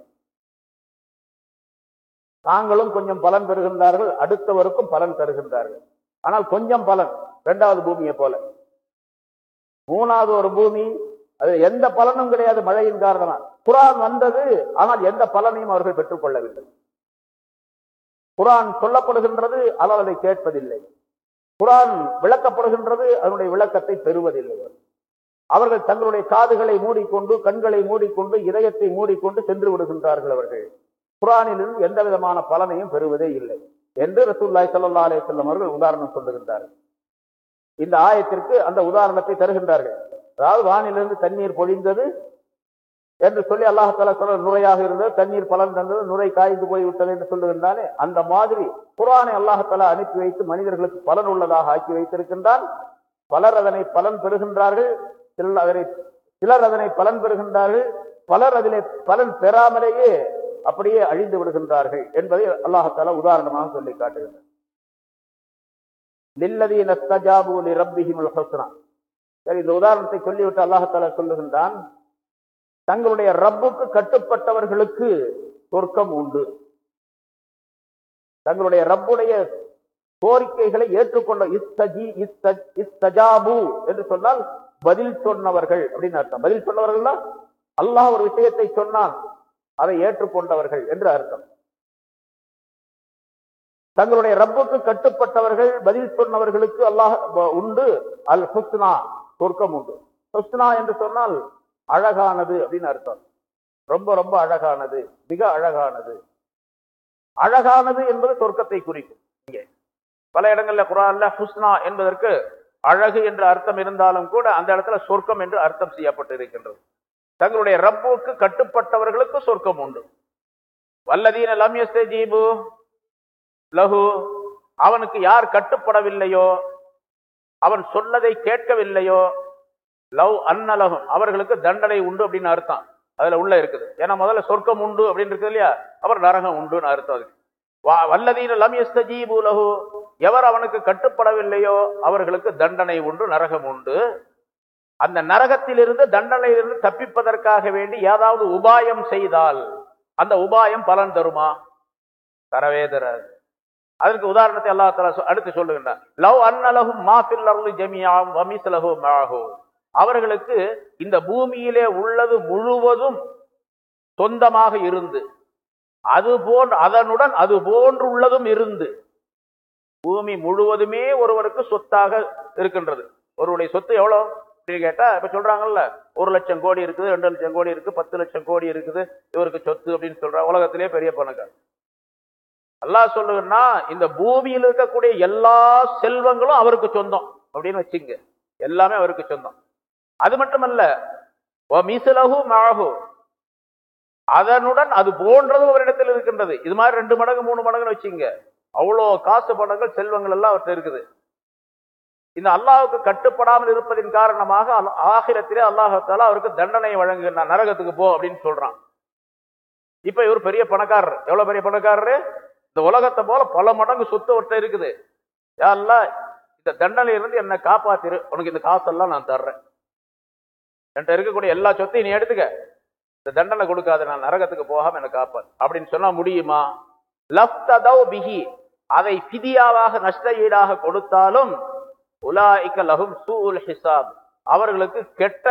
தாங்களும் கொஞ்சம் பலன் பெறுகின்றார்கள் அடுத்தவருக்கும் பலன் தருகின்றார்கள். ஆனால் கொஞ்சம் பலன் இரண்டாவது பூமியை போல. மூணாவது ஒரு பூமி அது எந்த பலனும் கிடையாது மழையின் காரணமா குரான் வந்தது ஆனால் எந்த பலனையும் அவர்கள் பெற்றுக் கொள்ளவில்லை குரான் சொல்லப்படுகின்றது ஆனால் அதை கேட்பதில்லை. குரான் விளக்கப்படுகின்றது அதனுடைய விளக்கத்தை பெறுவதில்லை. அவர்கள் தங்களுடைய காதுகளை மூடிக்கொண்டு கண்களை மூடிக்கொண்டு இதயத்தை மூடிக்கொண்டு சென்று விடுகின்றார்கள் அவர்கள். குரானிலிருந்து எந்த விதமான பலனையும் பெறுவதே இல்லை என்று ரசூல்லாய் சல்லா அலே செல்லம் அவர்கள் உதாரணம் சொல்லுகின்றார்கள். இந்த ஆயத்திற்கு அந்த உதாரணத்தை தருகின்றார்கள். அதாவது வானிலிருந்து தண்ணீர் பொழிந்தது என்று சொல்லி அல்லாஹால சொல்ல நுரையாக இருந்தது தண்ணீர் பலன் தந்தது நுரை காய்ந்து போய் விட்டது என்று சொல்லுகின்றானே. அந்த மாதிரி குரானை அல்லாஹால அனுப்பி வைத்து மனிதர்களுக்கு பலன் உள்ளதாக ஆக்கி வைத்திருக்கின்றான். பலர் அதனை பலன் பெறுகின்றார்கள் சிலர் அதனை சிலர் அதனை பலன் பெறுகின்றார்கள் பலர் அதிலே பலன் பெறாமலேயே அப்படியே அழிந்து விடுகின்றார்கள் என்பதை அல்லாஹால உதாரணமாக சொல்லி காட்டுகின்றனர் சரி இந்த உதாரணத்தை சொல்லிவிட்டு அல்லாஹால சொல்லுகின்றான் தங்களுடைய ரப்புக்கு கட்டுப்பட்டவர்களுக்கு சொர்க்கம் உண்டு. தங்களுடைய ரப்புடைய கோரிக்கைகளை ஏற்றுக்கொண்ட இஸ்தஜி இஸ்தஜாபு என்று சொன்னால் பதில் சொன்னவர்கள் அப்படின்னு அர்த்தம். பதில் சொன்னவர்கள்னா அல்லாஹ் ஒரு விஷயத்தை சொன்னான் அதை ஏற்றுக்கொண்டவர்கள் என்று அர்த்தம். தங்களுடைய ரப்புக்கு கட்டுப்பட்டவர்கள் பதில் சொன்னவர்களுக்கு அல்லாஹ் உண்டு. அல் ஹுஸ்னா சொர்க்கம் உண்டு. ஹுஸ்னா என்று சொன்னால் அழகானது அப்படின்னு அர்த்தம். ரொம்ப ரொம்ப அழகானது மிக அழகானது. அழகானது என்பது சொர்க்கத்தை குறிக்கும். இங்கே. பல இடங்கள்ல குரான்ல ஹுஸ்னா என்பதற்கு அழகு என்ற அர்த்தம் இருந்தாலும் கூட அந்த இடத்துல சொர்க்கம் என்று அர்த்தம் செய்யப்பட்டு இருக்கின்றது தங்களுடைய ரப்புக்கு கட்டுப்பட்டவர்களுக்கு சொர்க்கம் உண்டு. வல்லதீன லம்யஸ்தே ஜீபு லகு அவனுக்கு யார் கட்டுப்படவில்லையோ அவன் சொன்னதை கேட்கவில்லையோ லவ் அன்னலகும் அவர்களுக்கு தண்டனை உண்டு அப்படின்னு அர்த்தம். அதுல உள்ள இருக்குது. ஏன்னா முதல்ல சொர்க்கம் உண்டு அப்படின்னு இருக்குது இல்லையா? அவர் நரகம் உண்டுன்னு அர்த்தம் அதுக்கு. வல்லதீன லம்யஸ்தஜீபு லகு எவர் அவனுக்கு கட்டுப்படவில்லையோ அவர்களுக்கு தண்டனை உண்டு நரகம் உண்டு. அந்த நரகத்திலிருந்து தண்டனையிலிருந்து தப்பிப்பதற்காக வேண்டி ஏதாவது உபாயம் செய்தால் அந்த உபாயம் பலன் தருமா? தரவே தராது. அதற்கு உதாரணத்தை அல்லா அடுத்து சொல்லுகின்றான். லவ் அன்னலகும் மாஃபில் ஜமியாம் வமிசலகு மாஹோ. அவர்களுக்கு இந்த பூமியிலே உள்ளது முழுவதும் சொந்தமாக இருந்து. அது போன்ற அதனுடன் அது போன்றுள்ளதும் இருந்து. பூமி முழுவதுமே ஒருவருக்கு சொத்தாக இருக்கின்றது. ஒருவருடைய சொத்து எவ்வளோ? அப்படின்னு கேட்டா இப்ப சொல்றாங்கல்ல ஒரு லட்சம் கோடி இருக்குது ரெண்டு லட்சம் கோடி இருக்கு பத்து லட்சம் கோடி இருக்குது இவருக்கு சொத்து அப்படின்னு சொல்கிறாங்க உலகத்திலே பெரிய பணக்கார் அல்லாஹ் சொல்லுங்கன்னா இந்த பூமியில் இருக்கக்கூடிய எல்லா செல்வங்களும் அவருக்கு சொந்தம் அப்படின்னு வச்சுங்க எல்லாமே அவருக்கு சொந்தம். அது மட்டுமல்ல அதனுடன் அது போன்றதும் ஒரு இடத்தில் இருக்கின்றது. இது மாதிரி ரெண்டு மடங்கு மூணு மடங்குன்னு வச்சுங்க அவ்வளோ காசு பணங்கள் செல்வங்கள் எல்லாம் அவர்கிட்ட இருக்குது. இந்த அல்லாஹுக்கு கட்டுப்படாமல் இருப்பதின் காரணமாக ஆகிரத்திலே அல்லாஹால அவருக்கு தண்டனை வழங்குகின்ற நரகத்துக்கு போ அப்படின்னு சொல்றான். இப்ப இவர் பெரிய பணக்காரர். எவ்வளவு பெரிய பணக்காரரு? இந்த உலகத்தை போல பல மடங்கு சொத்து அவர்கிட்ட இருக்குது. யாரெல்லாம் இந்த தண்டனையிலிருந்து என்னை காப்பாத்திரு. உனக்கு இந்த காசெல்லாம் நான் தர்றேன். என்கிட்ட இருக்கக்கூடிய எல்லா சொத்தையும் நீ எடுத்துக்க. இந்த தண்டனை கொடுக்காத நான் நரகத்துக்கு போகாம எனக்கு காப்பார் அப்படின்னு சொன்னா முடியுமா? லப்ததவ் பிஹி. அதை பிதியாவாக நஷ்ட ஈடாக கொடுத்தாலும் உலாய்க்க லகும் சூல் ஹிசாப். அவர்களுக்கு கெட்ட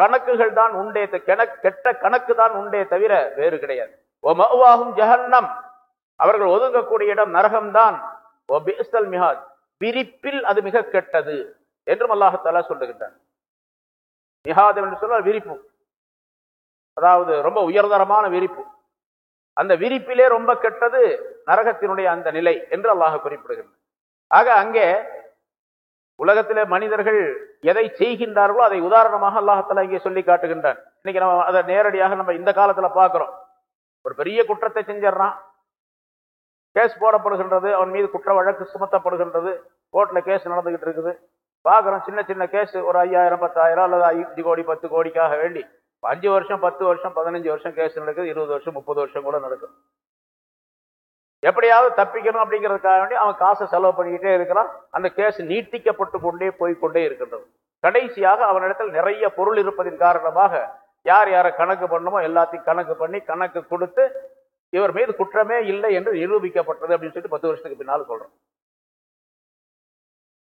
கணக்குகள் தான் உண்டே கெட்ட கணக்கு தான் உண்டே தவிர வேறு கிடையாது. ஓ மவாகும் ஜஹன்னம். அவர்கள் ஒதுங்கக்கூடிய இடம் நரகம்தான் ஓ பிஸ்தல் மிஹாத் விரிப்பில் அது மிக கெட்டது. என்றும் அல்லாஹத்தாலா சொல்லுகின்றார் நிகாதம் என்று சொன்னால் விரிப்பு. அதாவது ரொம்ப உயர்தரமான விரிப்பு. அந்த விரிப்பிலே ரொம்ப கெட்டது நரகத்தினுடைய அந்த நிலை என்று அல்லாஹ் குறிப்பிடுகின்றன. ஆக அங்கே உலகத்திலே மனிதர்கள் எதை செய்கின்றார்களோ அதை உதாரணமாக அல்லாஹத்தாலா இங்கே சொல்லி காட்டுகின்றான். இன்னைக்கு நம்ம அதை நேரடியாக நம்ம இந்த காலத்துல பார்க்கிறோம். ஒரு பெரிய குற்றத்தை செஞ்சிடறான் கேஸ் போடப்படுகின்றது அவன் மீது குற்ற வழக்கு சுமத்தப்படுகின்றது கோர்ட்ல கேஸ் நடந்துகிட்டு இருக்குது. பார்க்குறோம் சின்ன சின்ன கேஸ் ஒரு ஐயாயிரம் பத்தாயிரம் அல்லது அஞ்சு கோடி பத்து கோடிக்காக வேண்டி. அஞ்சு வருஷம் பத்து வருஷம் பதினஞ்சு வருஷம் கேஸ் நடக்குது இருபது வருஷம் முப்பது வருஷம் கூட நடக்கும். எப்படியாவது தப்பிக்கணும் அப்படிங்கிறதுக்காக வேண்டி அவன் காசை செலவு பண்ணிக்கிட்டே இருக்கிறான். அந்த கேஸ் நீட்டிக்கப்பட்டு கொண்டே போய்கொண்டே இருக்கின்றது. கடைசியாக அவனிடத்தில் நிறைய பொருள் இருப்பதின் காரணமாக யார் யாரை கணக்கு பண்ணுமோ எல்லாத்தையும் கணக்கு பண்ணி கணக்கு கொடுத்து இவர் மீது குற்றமே இல்லை என்று நிரூபிக்கப்பட்டது அப்படின்னு சொல்லிட்டு பத்து வருஷத்துக்கு பின்னால் சொல்றோம்.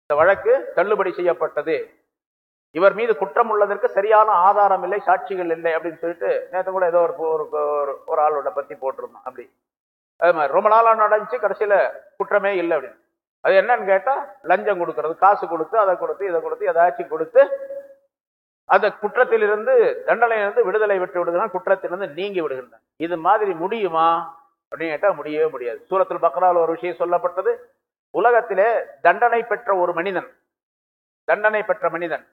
இந்த வழக்கு தள்ளுபடி செய்யப்பட்டது. இவர் மீது குற்றம் உள்ளதற்கு சரியான ஆதாரம் இல்லை சாட்சிகள் இல்லை அப்படின்னு சொல்லிட்டு நேற்று கூட ஏதோ ஒரு ஒரு ஒரு ஆளோட பத்தி போட்டிருந்தோம் அப்படி. அது மாதிரி ரொம்ப நாளாக நடந்துச்சு கடைசியில் குற்றமே இல்லை அப்படின்னு. அது என்னன்னு கேட்டால் லஞ்சம் கொடுக்கறது காசு கொடுத்து அதை கொடுத்து இதை கொடுத்து ஏதாச்சும் கொடுத்து அந்த குற்றத்திலிருந்து தண்டனையிலிருந்து விடுதலை விட்டு விடுதுன்னா குற்றத்திலிருந்து நீங்கி விடுகின்றன இது மாதிரி முடியுமா? அப்படின்னு கேட்டால் முடியவே முடியாது. சூரத்தில் பக்ரால் ஒரு விஷயம் சொல்லப்பட்டது. உலகத்திலே தண்டனை பெற்ற ஒரு மனிதன் தண்டனை பெற்ற மனிதன்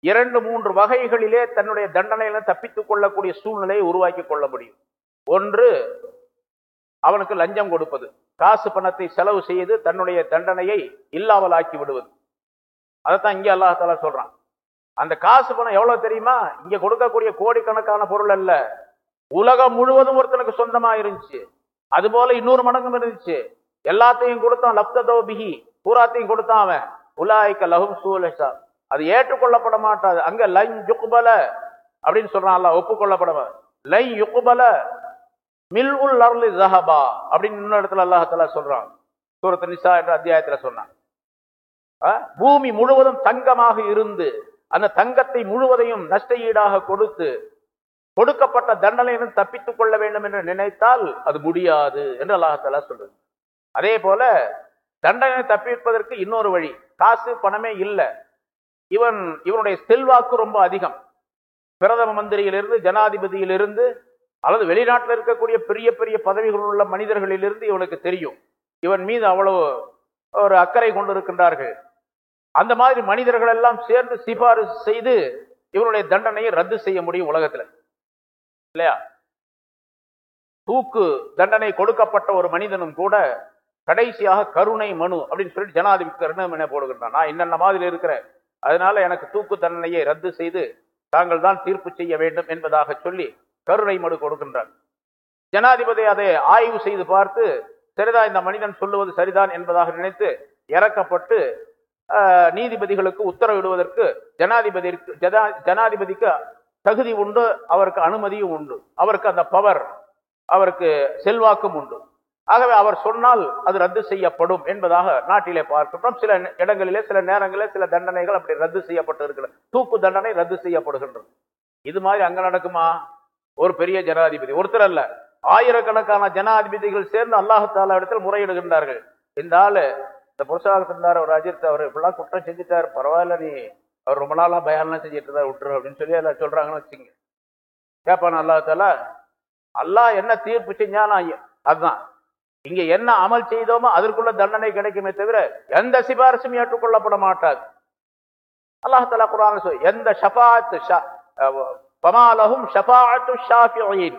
இரண்டு மூன்று வகைகளிலே தன்னுடைய தண்டனையில தப்பித்துக் கொள்ளக்கூடிய சூழ்நிலையை உருவாக்கி கொள்ள முடியும். ஒன்று அவனுக்கு லஞ்சம் கொடுப்பது காசு பணத்தை செலவு செய்து தன்னுடைய தண்டனையை இல்லாமல் ஆக்கி விடுவது. அதைத்தான் இங்கே அல்லாஹால சொல்றான். அந்த காசு பணம் எவ்வளவு தெரியுமா? இங்க கொடுக்கக்கூடிய கோடிக்கணக்கான பொருள் அல்ல. உலகம் முழுவதும் ஒருத்தனுக்கு சொந்தமா இருந்துச்சு. அது போல இன்னொரு மடங்கும் இருந்துச்சு. எல்லாத்தையும் கொடுத்தான் லப்ததோ பிஹி பூராத்தையும் கொடுத்தான் அவன். உலாய்க்க லஹும் சூலசா அது ஏற்றுக்கொள்ளப்பட மாட்டாது. அங்க லை யுக்குபல அப்படின்னு சொல்றான் அல்ல ஒப்புக்கொள்ளப்பட லை யுக்குபல மில் உல் அருளி ஜஹபா அப்படின்னு இன்னொரு இடத்துல அல்லாஹால சொல்றான். சூரத் நிசா என்ற அத்தியாயத்துல சொன்னான். பூமி முழுவதும் தங்கமாக இருந்து அந்த தங்கத்தை முழுவதையும் நஷ்ட ஈடாக கொடுத்து கொடுக்கப்பட்ட தண்டனையிலும் தப்பித்துக் கொள்ள வேண்டும் என்று நினைத்தால் அது முடியாது என்று அல்லாஹத்தலா சொல்றது அதே போல தண்டனை தப்பிப்பதற்கு இன்னொரு வழி. காசு பணமே இல்லை. இவன் இவனுடைய செல்வாக்கு ரொம்ப அதிகம். பிரதம மந்திரியிலிருந்து ஜனாதிபதியிலிருந்து அல்லது வெளிநாட்டில் இருக்கக்கூடிய பெரிய பெரிய பதவிகள் உள்ள மனிதர்களிலிருந்து இவனுக்கு தெரியும். இவன் மீது அவ்வளவு ஒரு அக்கறை கொண்டிருக்கின்றார்கள். அந்த மாதிரி மனிதர்கள் எல்லாம் சேர்ந்து சிபாரிசு செய்து இவனுடைய தண்டனையை ரத்து செய்ய முடியும் உலகத்தில். இல்லையா? தூக்கு தண்டனை கொடுக்கப்பட்ட ஒரு மனிதனும் கூட கடைசியாக கருணை மனு அப்படின்னு சொல்லிட்டு ஜனாதிபதி கருணம் என்ன போடுகின்றான். நான் என்னென்ன மாதிரி இருக்கிறேன்? அதனால எனக்கு தூக்கு தண்டனையை ரத்து செய்து தாங்கள் தான் தீர்ப்பு செய்ய வேண்டும் என்பதாக சொல்லி கருணை மனு கொடுக்கின்றார். ஜனாதிபதி அதை ஆய்வு செய்து பார்த்து சரிதான் இந்த மனிதன் சொல்லுவது சரிதான் என்பதாக நினைத்து இறக்கப்பட்டு நீதிபதிகளுக்கு உத்தரவிடுவதற்கு ஜனாதிபதிக்கு ஜனா ஜனாதிபதிக்கு தகுதி உண்டு அவருக்கு அனுமதியும் உண்டு. அவருக்கு அந்த பவர் அவருக்கு செல்வாக்கும் உண்டு. ஆகவே அவர் சொன்னால் அது ரத்து செய்யப்படும் என்பதாக நாட்டிலே பார்க்கின்றோம். சில இடங்களிலே சில நேரங்களிலே சில தண்டனைகள் அப்படி ரத்து செய்யப்பட்டு இருக்கிறது தூக்கு தண்டனை ரத்து செய்யப்படுகின்றது. இது மாதிரி அங்க நடக்குமா? ஒரு பெரிய ஜனாதிபதி ஒருத்தர் அல்ல. ஆயிரக்கணக்கான ஜனாதிபதிகள் சேர்ந்து அல்லாஹால இடத்தில் முறையிடுகின்றார்கள். இந்த ஆளு இந்த புருஷாக இருந்தார் அவர் அஜித் அவர் இப்படிலாம் குற்றம் செஞ்சுட்டார். பரவாயில்ல நீ அவர் ரொம்ப நாளாக பயான்லாம் செஞ்சுட்டு இருந்தார் விட்டுரு அப்படின்னு சொல்லி எல்லாம் சொல்றாங்கன்னு வச்சுங்க கேட்பான் அல்லாஹால அல்லாஹ் என்ன தீர்ப்பு செஞ்சானா அதுதான் இங்க என்ன அமல் செய்தோமோ அதற்குள்ள தண்டனை கிடைக்குமே தவிர எந்த சிபாரிசும் ஏற்றுக்கொள்ளப்பட மாட்டாது அல்லாஹாலா குரான் சொல் எந்த ஷபாத் பமாலகும் ஷபாத்து ஷாஃபியின்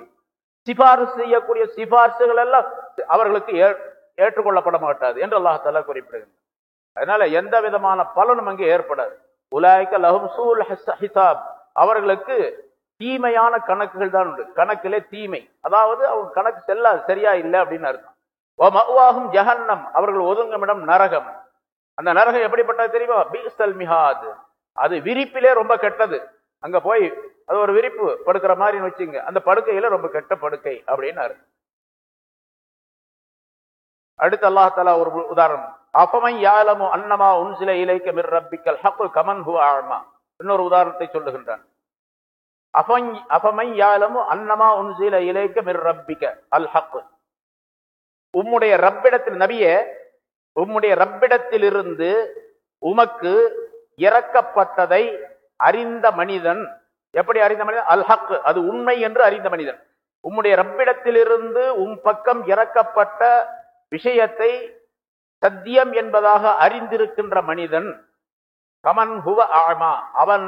சிபாரிசு செய்யக்கூடிய சிபாரிசுகள் எல்லாம் அவர்களுக்கு ஏற்றுக்கொள்ளப்பட மாட்டாது என்று அல்லாஹாலா குறிப்பிடுகின்றனர் அதனால எந்த விதமான பலனும் அங்கே ஏற்படாது. உலாய்க்க லஹும் சூல் ஹிசாப் அவர்களுக்கு தீமையான கணக்குகள் தான் உண்டு. கணக்கிலே தீமை. அதாவது அவங்க கணக்கு செல்ல சரியா இல்லை அப்படின்னு அர்த்தம். மகுவாகும் ஜஹன்னம். அவர்கள் ஒதுங்கும் இடம் நரகம். அந்த நரகம் எப்படிப்பட்டது தெரியுமா? பீஸ்தல் மிஹாத். அது விரிப்பிலே ரொம்ப கெட்டது. அங்க போய் அது ஒரு விரிப்பு படுக்கிற மாதிரின்னு வச்சுங்க. அந்த படுக்கையில ரொம்ப கெட்ட படுக்கை அப்படின்னாரு அர்த்தம். அடுத்து அல்லாஹாலா ஒரு உதாரணம். அபமை யாலமோ அன்னமா உன் சில இலைக்க மிர் ரப்பிக்கல் ஹக்கு கமன் ஹூ ஆழ்மா இன்னொரு உதாரணத்தை சொல்லுகின்றான். அபமை யாலமோ அன்னமா உன் சில இலைக்க மிர் ரப்பிக்க அல் ஹக்கு. உம்முடைய ரப்பிடத்தில் நபிய உம்முடைய ரப்பிடத்திலிருந்து உமக்கு இறக்கப்பட்டதை அறிந்த மனிதன் எப்படி அறிந்த மனிதன்? அல் ஹக் அது உண்மை என்று அறிந்த மனிதன். உம்முடைய ரப்பிடத்திலிருந்து உம் பக்கம் இறக்கப்பட்ட விஷயத்தை சத்தியம் என்பதாக அறிந்திருக்கின்ற மனிதன் கமன் ஹுவ ஆமா அவன்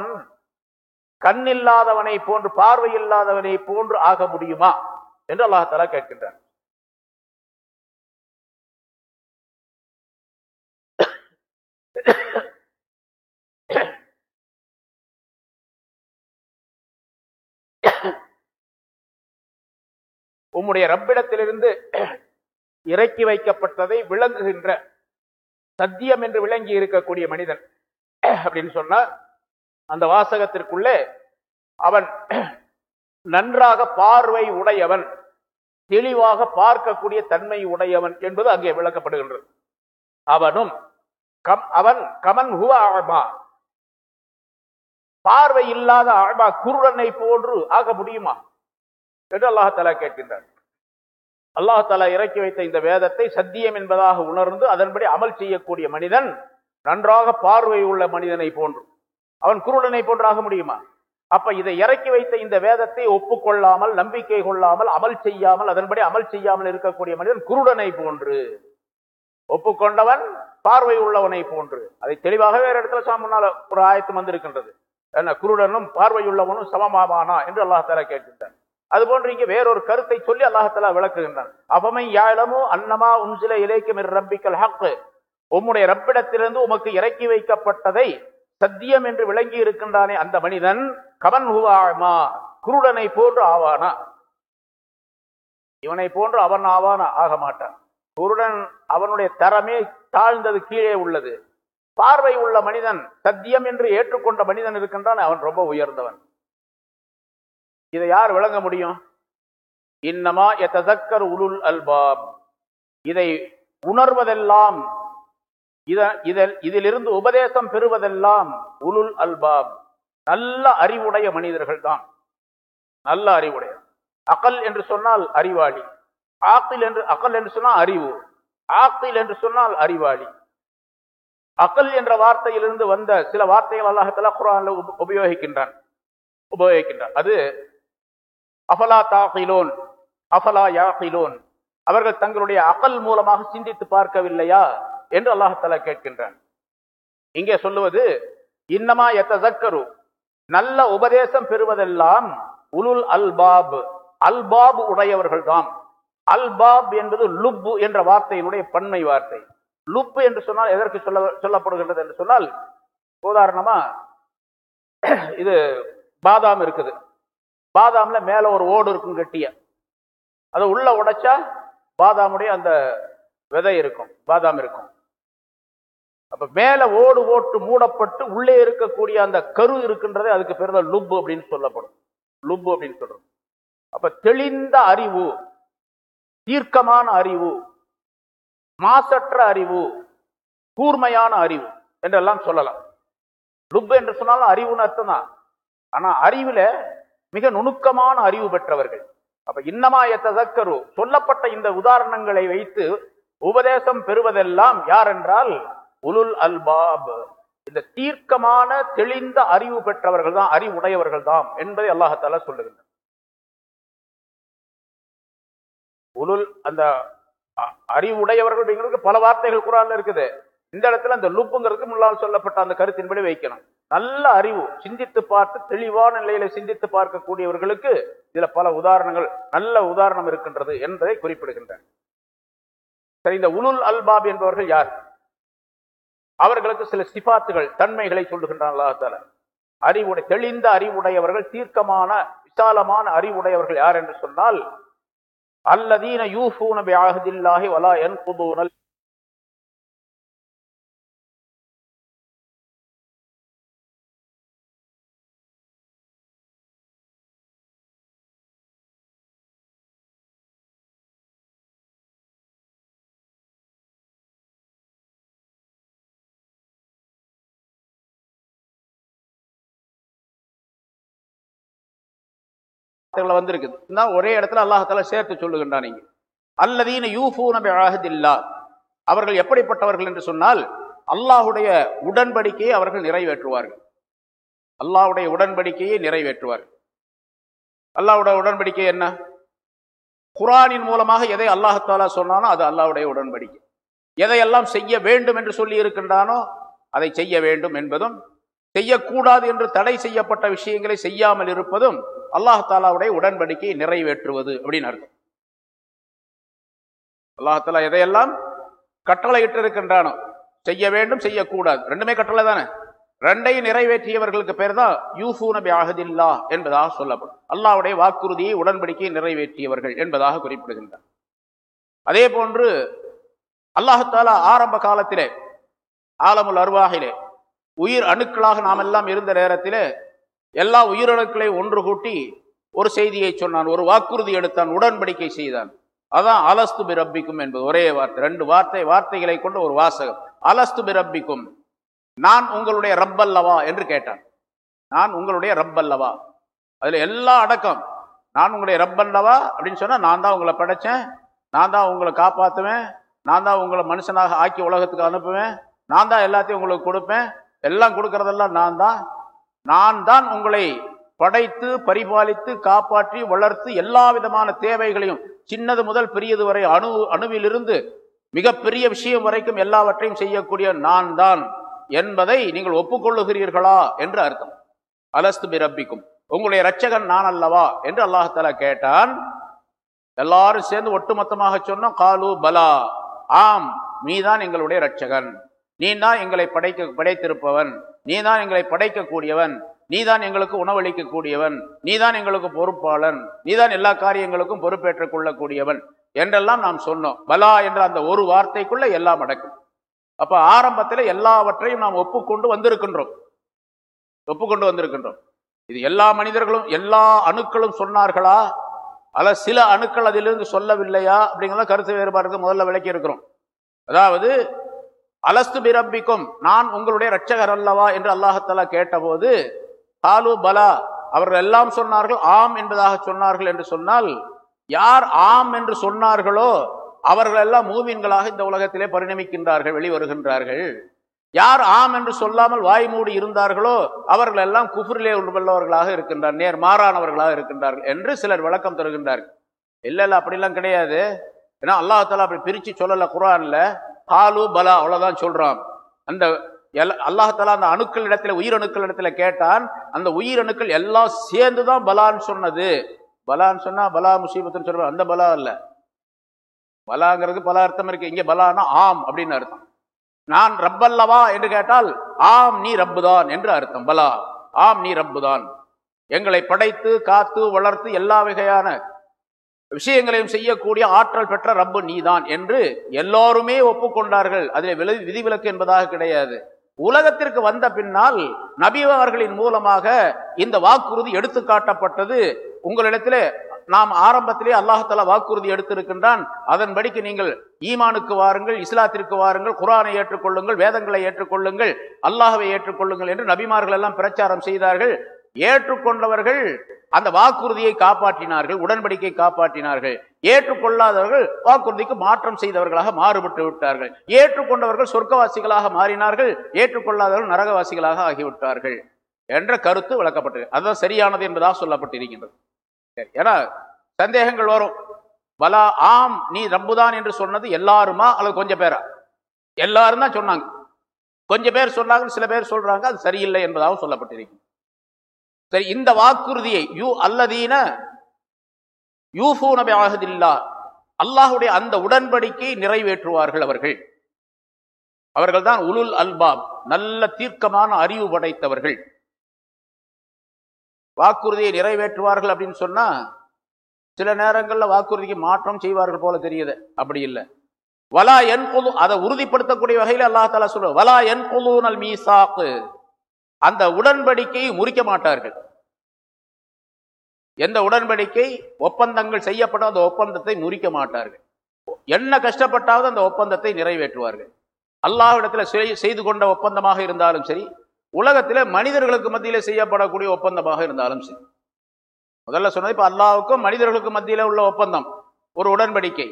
கண்ணில்லாதவனை போன்று பார்வை இல்லாதவனை போன்று ஆக முடியுமா? என்று அல்லாஹாலா கேட்கின்றான். உம்முடைய ரப்பிடத்திலிருந்து இறக்கி வைக்கப்பட்டதை விளங்குகின்ற சத்தியம் என்று விளங்கி இருக்கக்கூடிய மனிதன். அப்படின்னு சொன்னா அந்த வாசகத்திற்குள்ளே அவன் நன்றாக பார்வை உடையவன் தெளிவாக பார்க்கக்கூடிய தன்மை உடையவன் என்பது அங்கே விளக்கப்படுகின்றது. அவனும் கம் அவன் கமன் ஹுவ ஆழ்மா பார்வை இல்லாத ஆழ்மா குருடனை போன்று ஆக முடியுமா? என்று அல்லாஹாலா கேட்கின்றார் அல்லாஹாலா இறக்கி வைத்த இந்த வேதத்தை சத்தியம் என்பதாக உணர்ந்து அதன்படி அமல் செய்யக்கூடிய மனிதன் நன்றாக பார்வை உள்ள மனிதனை போன்று. அவன் குருடனை போன்றாக முடியுமா? அப்ப இதை இறக்கி வைத்த இந்த வேதத்தை ஒப்புக்கொள்ளாமல் நம்பிக்கை கொள்ளாமல் அமல் செய்யாமல் அதன்படி அமல் செய்யாமல் இருக்கக்கூடிய மனிதன் குருடனை போன்று. ஒப்புக்கொண்டவன் பார்வை உள்ளவனை போன்று. அதை தெளிவாக வேற இடத்துல சாமுன்னால ஒரு ஆயத்து வந்திருக்கின்றது. என்ன குருடனும் பார்வை உள்ளவனும் சமமாவானா என்று அல்லாஹாலா கேட்கின்றான். அதுபோன்று இங்கே வேறொரு கருத்தை சொல்லி அல்லாஹாலா விளக்குகின்றான். அவமை யாழமோ அன்னமா உன்சில இலைக்கும் ரப்பிக்கல் ஹக்கு உம்முடைய ரப்பிடத்திலிருந்து உமக்கு இறக்கி வைக்கப்பட்டதை சத்தியம் என்று விளங்கி இருக்கின்றானே அந்த மனிதன் கவன் ஹுவாமா குருடனை போன்று ஆவானா? இவனை போன்று அவன் ஆவானா? ஆக மாட்டான். குருடன் அவனுடைய தரமே தாழ்ந்தது கீழே உள்ளது. பார்வை உள்ள மனிதன் சத்தியம் என்று ஏற்றுக்கொண்ட மனிதன் இருக்கின்றான் அவன் ரொம்ப உயர்ந்தவன். இதை யார் விளங்க முடியும்? இன்னமா எத்ததக்கர் உலுல் அல்பாப். இதை உணர்வதெல்லாம் இதில் இதிலிருந்து உபதேசம் பெறுவதெல்லாம் உலுல் அல்பாப். நல்ல அறிவுடைய மனிதர்கள் தான் நல்ல அறிவுடைய அகல் என்று சொன்னால் அறிவாளி. ஆக்கில் என்று அகல் என்று சொன்னால் அறிவு. ஆக்கில் என்று சொன்னால் அறிவாளி. அகல் என்ற வார்த்தையிலிருந்து வந்த சில வார்த்தைகள் அல்லாஹலா குரான்ல உபயோகிக்கின்றான். உபயோகிக்கின்றான். அது அஃபலா தாகிலோன் அஃபலா யாகிலோன். அவர்கள் தங்களுடைய அகல் மூலமாக சிந்தித்து பார்க்கவில்லையா என்று அல்லாஹால கேட்கின்றான். இங்கே சொல்லுவது இன்னமா எத்தக்கரு நல்ல உபதேசம் பெறுவதெல்லாம் உலுல் அல்பாப் அல்பாப் உடையவர்கள் தான் அல்பாப் என்பது லுப்பு என்ற வார்த்தையினுடைய பன்மை வார்த்தை. லுப்பு என்று சொன்னால் எதற்கு சொல்ல சொல்லப்படுகின்றது என்று சொன்னால் உதாரணமா இது பாதாம் இருக்குது. பாதாம்ல மேல ஒரு ஓடு இருக்கும் கட்டிய. அதை உள்ள உடைச்சா பாதாமுடைய அந்த விதை இருக்கும் பாதாம் இருக்கும். அப்ப மேல ஓடு ஓட்டு மூடப்பட்டு உள்ளே இருக்கக்கூடிய அந்த கரு இருக்கின்றதே அதுக்கு பேர் தான் லுப்பு அப்படின்னு சொல்லப்படும். லுப்பு அப்படின்னு சொல்றோம். அப்ப தெளிந்த அறிவு தீர்க்கமான அறிவு மாசற்ற அறிவு கூர்மையான அறிவு என்றெல்லாம் சொல்லலாம். லுப் என்று சொன்னாலும் அறிவுன்னு அர்த்தம் தான் ஆனா அறிவுல மிக நுணுக்கமான அறிவு பெற்றவர்கள். அப்ப இன்னமாய ததக்கரு சொல்லப்பட்ட இந்த உதாரணங்களை வைத்து உபதேசம் பெறுவதெல்லாம் யார் என்றால் உலுல் அல்பாப். இந்த தீர்க்கமான தெளிந்த அறிவு பெற்றவர்கள் தான் அறிவுடையவர்கள் தான் என்பதை அல்லாஹால சொல்லுகின்றனர் உலுல் அந்த அறிவுடையவர்கள் அப்படிங்கிறது பல வார்த்தைகள் குரான்ல இருக்குது. இந்த இடத்துல அந்த லுப்புங்கிறதுக்கு முன்னால் சொல்லப்பட்ட அந்த கருத்தின்படி வைக்கணும். நல்ல அறிவு சிந்தித்து பார்த்து தெளிவான நிலையில சிந்தித்து பார்க்கக்கூடியவர்களுக்கு இதுல பல உதாரணங்கள் நல்ல உதாரணம் இருக்கின்றது என்பதை குறிப்பிடுகின்றன சரி இந்த உலுல் அல்பாப் என்பவர்கள் யார்? அவர்களுக்கு சில சிபாத்துகள் தன்மைகளை சொல்லுகின்றான் அல்லாஹால அறிவுடை தெளிந்த அறிவுடையவர்கள் தீர்க்கமான விசாலமான அறிவுடையவர்கள் யார் என்று சொன்னால் அல்லதீன யூஃபூன பிஆஹதில்லாஹி வலா யன்குதூனல் வந்திருக்குது. ஒரே இடத்துல அல்லாஹால சேர்த்து சொல்லுகின்றான் நீங்க அல்லதீன யூஃபூ நபி அழகதில்லா அவர்கள் எப்படிப்பட்டவர்கள் என்று சொன்னால் அல்லாஹுடைய உடன்படிக்கையை அவர்கள் நிறைவேற்றுவார்கள். அல்லாஹுடைய உடன்படிக்கையை நிறைவேற்றுவார்கள். அல்லாஹ்வுடைய உடன்படிக்கை என்ன? குரானின் மூலமாக எதை அல்லாஹாலா சொன்னானோ அது அல்லாஹுடைய உடன்படிக்கை. எதையெல்லாம் செய்ய வேண்டும் என்று சொல்லி இருக்கின்றானோ அதை செய்ய வேண்டும் என்பதும் செய்யக்கூடாது என்று தடை செய்யப்பட்ட விஷயங்களை செய்யாமல் இருப்பதும் அல்லாஹாலாவுடைய உடன்படிக்கையை நிறைவேற்றுவது அப்படின்னு அர்த்தம். அல்லாஹாலா எதையெல்லாம் கட்டளையிட்டு இருக்கின்றானோ செய்ய வேண்டும் செய்யக்கூடாது. ரெண்டுமே கட்டளை தானே? ரெண்டையும் நிறைவேற்றியவர்களுக்கு பேர் தான் யூஃபூ நபி என்பதாக சொல்லப்படும். அல்லாவுடைய வாக்குறுதியை உடன்படிக்கையை நிறைவேற்றியவர்கள் என்பதாக குறிப்பிடுகின்றார். அதே போன்று அல்லாஹாலா ஆரம்ப காலத்திலே ஆலமுல் அருவாகிலே உயிர் அணுக்களாக நாம் எல்லாம் இருந்த நேரத்தில் எல்லா உயிரணுக்களையும் ஒன்று கூட்டி ஒரு செய்தியை சொன்னான் ஒரு வாக்குறுதி எடுத்தான் உடன்படிக்கை செய்தான். அதான் அலஸ்து பிரப்பிக்கும் என்பது ஒரே வார்த்தை ரெண்டு வார்த்தை வார்த்தைகளை கொண்ட ஒரு வாசகம். அலஸ்து பிரப்பிக்கும் நான் உங்களுடைய ரப்பல்லவா என்று கேட்டான். நான் உங்களுடைய ரப்பல்லவா. அதில் எல்லா அடக்கம் நான் உங்களுடைய ரப்பல்லவா அப்படின்னு சொன்னால் நான் தான் உங்களை படைச்சேன் நான் தான் உங்களை காப்பாற்றுவேன் நான் தான் உங்களை மனுஷனாக ஆக்கி உலகத்துக்கு அனுப்புவேன் நான் தான் எல்லாத்தையும் உங்களுக்கு கொடுப்பேன் எல்லாம் கொடுக்கறதெல்லாம் நான் தான். நான் தான் உங்களை படைத்து பரிபாலித்து காப்பாற்றி வளர்த்து எல்லா விதமான தேவைகளையும் சின்னது முதல் பெரியது வரை அணு அணுவிலிருந்து மிகப்பெரிய விஷயம் வரைக்கும் எல்லாவற்றையும் செய்யக்கூடிய நான் தான் என்பதை நீங்கள் ஒப்புக்கொள்ளுகிறீர்களா என்று அர்த்தம். அலஸ்து பிரப்பிக்கும். உங்களுடைய இரட்சகன் நான் அல்லவா என்று அல்லாஹால கேட்டான். எல்லாரும் சேர்ந்து ஒட்டுமொத்தமாக சொன்னோம் காலு பலா. ஆம் நீதான் எங்களுடைய இரட்சகன். நீ தான் எங்களை படைக்க படைத்திருப்பவன். நீ தான் எங்களை படைக்கக்கூடியவன். நீதான் எங்களுக்கு உணவளிக்கக்கூடியவன். நீ நீதான் எங்களுக்கு பொறுப்பாளன். நீதான் எல்லா காரியங்களுக்கும் பொறுப்பேற்றுக் கொள்ளக்கூடியவன் என்றெல்லாம் நாம் சொன்னோம். பலா என்ற அந்த ஒரு வார்த்தைக்குள்ள எல்லாம் அடக்கும் அப்ப ஆரம்பத்தில் எல்லாவற்றையும் நாம் ஒப்புக்கொண்டு வந்திருக்கின்றோம். ஒப்புக்கொண்டு வந்திருக்கின்றோம். இது எல்லா மனிதர்களும் எல்லா அணுக்களும் சொன்னார்களா? அல்ல சில அணுக்கள் அதிலிருந்து சொல்லவில்லையா? அப்படிங்கிறத கருத்து வேறுபாடு முதல்ல விளக்கி இருக்கிறோம் அதாவது அலஸ்து பிரம்பிக்கும் நான் உங்களுடைய இரட்சகர் அல்லவா என்று அல்லாஹத்தலா கேட்டபோது காலு பலா. அவர்கள் எல்லாம் சொன்னார்கள் ஆம் என்பதாக சொன்னார்கள் என்று சொன்னால் யார் ஆம் என்று சொன்னார்களோ அவர்கள் எல்லாம் மூவின்களாக இந்த உலகத்திலே பரிணமிக்கின்றார்கள் வெளிவருகின்றார்கள். யார் ஆம் என்று சொல்லாமல் வாய் மூடி இருந்தார்களோ அவர்கள் எல்லாம் குஃபுரிலே உள்ளவர்களாக இருக்கின்றார் நேர் மாறானவர்களாக இருக்கின்றார்கள் என்று சிலர் விளக்கம் தருகின்றார்கள். இல்லை இல்லை அப்படிலாம் கிடையாது. ஏன்னா அல்லாஹாலா அப்படி பிரித்து சொல்லலை குரானில் காலு பலா அவ்வளோதான் சொல்கிறான் அந்த அல்லாஹாலா அந்த அணுக்கள் இடத்துல உயிரணுக்கள் இடத்துல கேட்டான். அந்த உயிரணுக்கள் எல்லாம் சேர்ந்து தான் பலான்னு சொன்னது. பலான்னு சொன்னால் பலா முசீபத்துன்னு சொல்ற அந்த பலா இல்லை. பலாங்கிறது பல அர்த்தம் இருக்கு. இங்கே பலானா ஆம் அப்படின்னு அர்த்தம். நான் ரப்பல்லவா என்று கேட்டால் ஆம் நீ ரப்புதான் என்று அர்த்தம். பலா. ஆம் நீ ரப்புதான். எங்களை படைத்து காத்து வளர்த்து எல்லா வகையான விஷயங்களையும் செய்யக்கூடிய ஆற்றல் பெற்ற ரப்பு நீதான் என்று எல்லோருமே ஒப்புக்கொண்டார்கள். அதில் விலை விதிவிலக்கு என்பதாக கிடையாது. உலகத்திற்கு வந்த பின்னால் நபி அவர்களின் மூலமாக இந்த வாக்குறுதி எடுத்து காட்டப்பட்டது உங்களிடத்திலே நாம் ஆரம்பத்திலே அல்லாஹால வாக்குறுதி எடுத்திருக்கின்றான். அதன்படிக்கு நீங்கள் ஈமானுக்கு வாருங்கள் இஸ்லாத்திற்கு வாருங்கள் குரானை ஏற்றுக்கொள்ளுங்கள் வேதங்களை ஏற்றுக்கொள்ளுங்கள் அல்லாஹவை ஏற்றுக்கொள்ளுங்கள் என்று நபிமார்கள் எல்லாம் பிரச்சாரம் செய்தார்கள். ஏற்றுக்கொண்டவர்கள் அந்த வாக்குறுதியை காப்பாற்றினார்கள் உடன்படிக்கை காப்பாற்றினார்கள். ஏற்றுக்கொள்ளாதவர்கள் வாக்குறுதிக்கு மாற்றம் செய்தவர்களாக மாறுபட்டு விட்டார்கள். ஏற்றுக்கொண்டவர்கள் சொர்க்கவாசிகளாக மாறினார்கள் ஏற்றுக்கொள்ளாதவர்கள் நரகவாசிகளாக ஆகிவிட்டார்கள் என்ற கருத்து விளக்கப்பட்டது. அதுதான் சரியானது என்பதாக சொல்லப்பட்டிருக்கின்றது. சரி ஏன்னா சந்தேகங்கள் வரும். பலா ஆம் நீ ரப்புதான் என்று சொன்னது எல்லாருமா? அல்லது கொஞ்சம் பேரா? எல்லாரும் தான் சொன்னாங்க. கொஞ்சம் பேர் சொன்னாங்க சில பேர் சொல்றாங்க அது சரியில்லை என்பதாகவும் சொல்லப்பட்டிருக்கு சரி இந்த வாக்குறுதியை யூ அல்லதீன யூஃபூ நபி ஆகதில்லா அல்லாஹுடைய அந்த உடன்படிக்கை நிறைவேற்றுவார்கள் அவர்கள். அவர்கள் தான் உலுல் அல்பாப் நல்ல தீர்க்கமான அறிவு படைத்தவர்கள். வாக்குறுதியை நிறைவேற்றுவார்கள் அப்படின்னு சொன்னா சில நேரங்களில் வாக்குறுதிக்கு மாற்றம் செய்வார்கள் போல தெரியுது. அப்படி இல்லை. வலா என் பொது அதை உறுதிப்படுத்தக்கூடிய வகையில் அல்லாஹால சொல்ற வலா என் பொது நல் மீசாக்கு. அந்த உடன்படிக்கையை முறிக்க மாட்டார்கள். எந்த உடன்படிக்கை? ஒப்பந்தங்கள் செய்யப்படும் அந்த ஒப்பந்தத்தை முறிக்க மாட்டார்கள். என்ன கஷ்டப்பட்டாவது அந்த ஒப்பந்தத்தை நிறைவேற்றுவார்கள். அல்லாஹ்விடத்துல செய்து கொண்ட ஒப்பந்தமாக இருந்தாலும் சரி உலகத்தில் மனிதர்களுக்கு மத்தியில் செய்யப்படக்கூடிய ஒப்பந்தமாக இருந்தாலும் சரி. முதல்ல சொன்னது இப்ப அல்லாவுக்கும் மனிதர்களுக்கு மத்தியில உள்ள ஒப்பந்தம் ஒரு உடன்படிக்கை.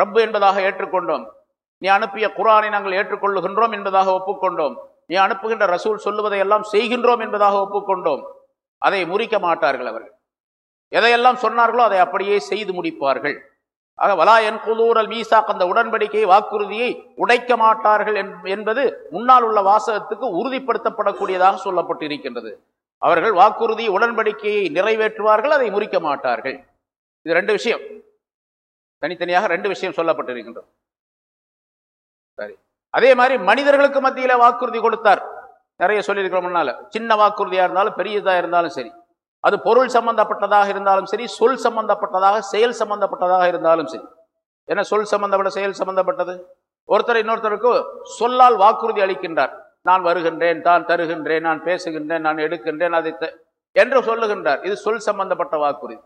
ரப்பு என்பதாக ஏற்றுக்கொண்டோம். நீ அனுப்பிய குரானை நாங்கள் ஏற்றுக்கொள்ளுகின்றோம் என்பதாக ஒப்புக்கொண்டோம். நீ அனுப்புகின்ற ரசூல் சொல்லுவதை எல்லாம் செய்கின்றோம் என்பதாக ஒப்புக்கொண்டோம். அதை முறிக்க மாட்டார்கள் அவர்கள். எதையெல்லாம் சொன்னார்களோ அதை அப்படியே செய்து முடிப்பார்கள். ஆக வலா என் குலூரல் மீசாக் அந்த உடன்படிக்கை வாக்குறுதியை உடைக்க மாட்டார்கள் என்பது முன்னால் உள்ள வாசகத்துக்கு உறுதிப்படுத்தப்படக்கூடியதாக சொல்லப்பட்டு இருக்கின்றது அவர்கள் வாக்குறுதி உடன்படிக்கையை நிறைவேற்றுவார்கள் அதை முறிக்க மாட்டார்கள். இது ரெண்டு விஷயம். தனித்தனியாக ரெண்டு விஷயம் சொல்லப்பட்டிருக்கின்றது. சரி. அதே மாதிரி மனிதர்களுக்கு மத்தியில வாக்குறுதி கொடுத்தார். நிறைய சொல்லியிருக்கிறோம் முன்னால. சின்ன வாக்குறுதியா இருந்தாலும் பெரியதா இருந்தாலும் சரி. அது பொருள் சம்பந்தப்பட்டதாக இருந்தாலும் சரி சொல் சம்பந்தப்பட்டதாக செயல் சம்பந்தப்பட்டதாக இருந்தாலும் சரி. என்ன சொல் சம்பந்தப்பட்ட செயல் சம்பந்தப்பட்டது? ஒருத்தர் இன்னொருத்தருக்கு சொல்லால் வாக்குறுதி அளிக்கின்றார். நான் வருகின்றேன் தான் தருகின்றேன் நான் பேசுகின்றேன் நான் எடுக்கின்றேன் அதை என்று சொல்லுகின்றார். இது சொல் சம்பந்தப்பட்ட வாக்குறுதி.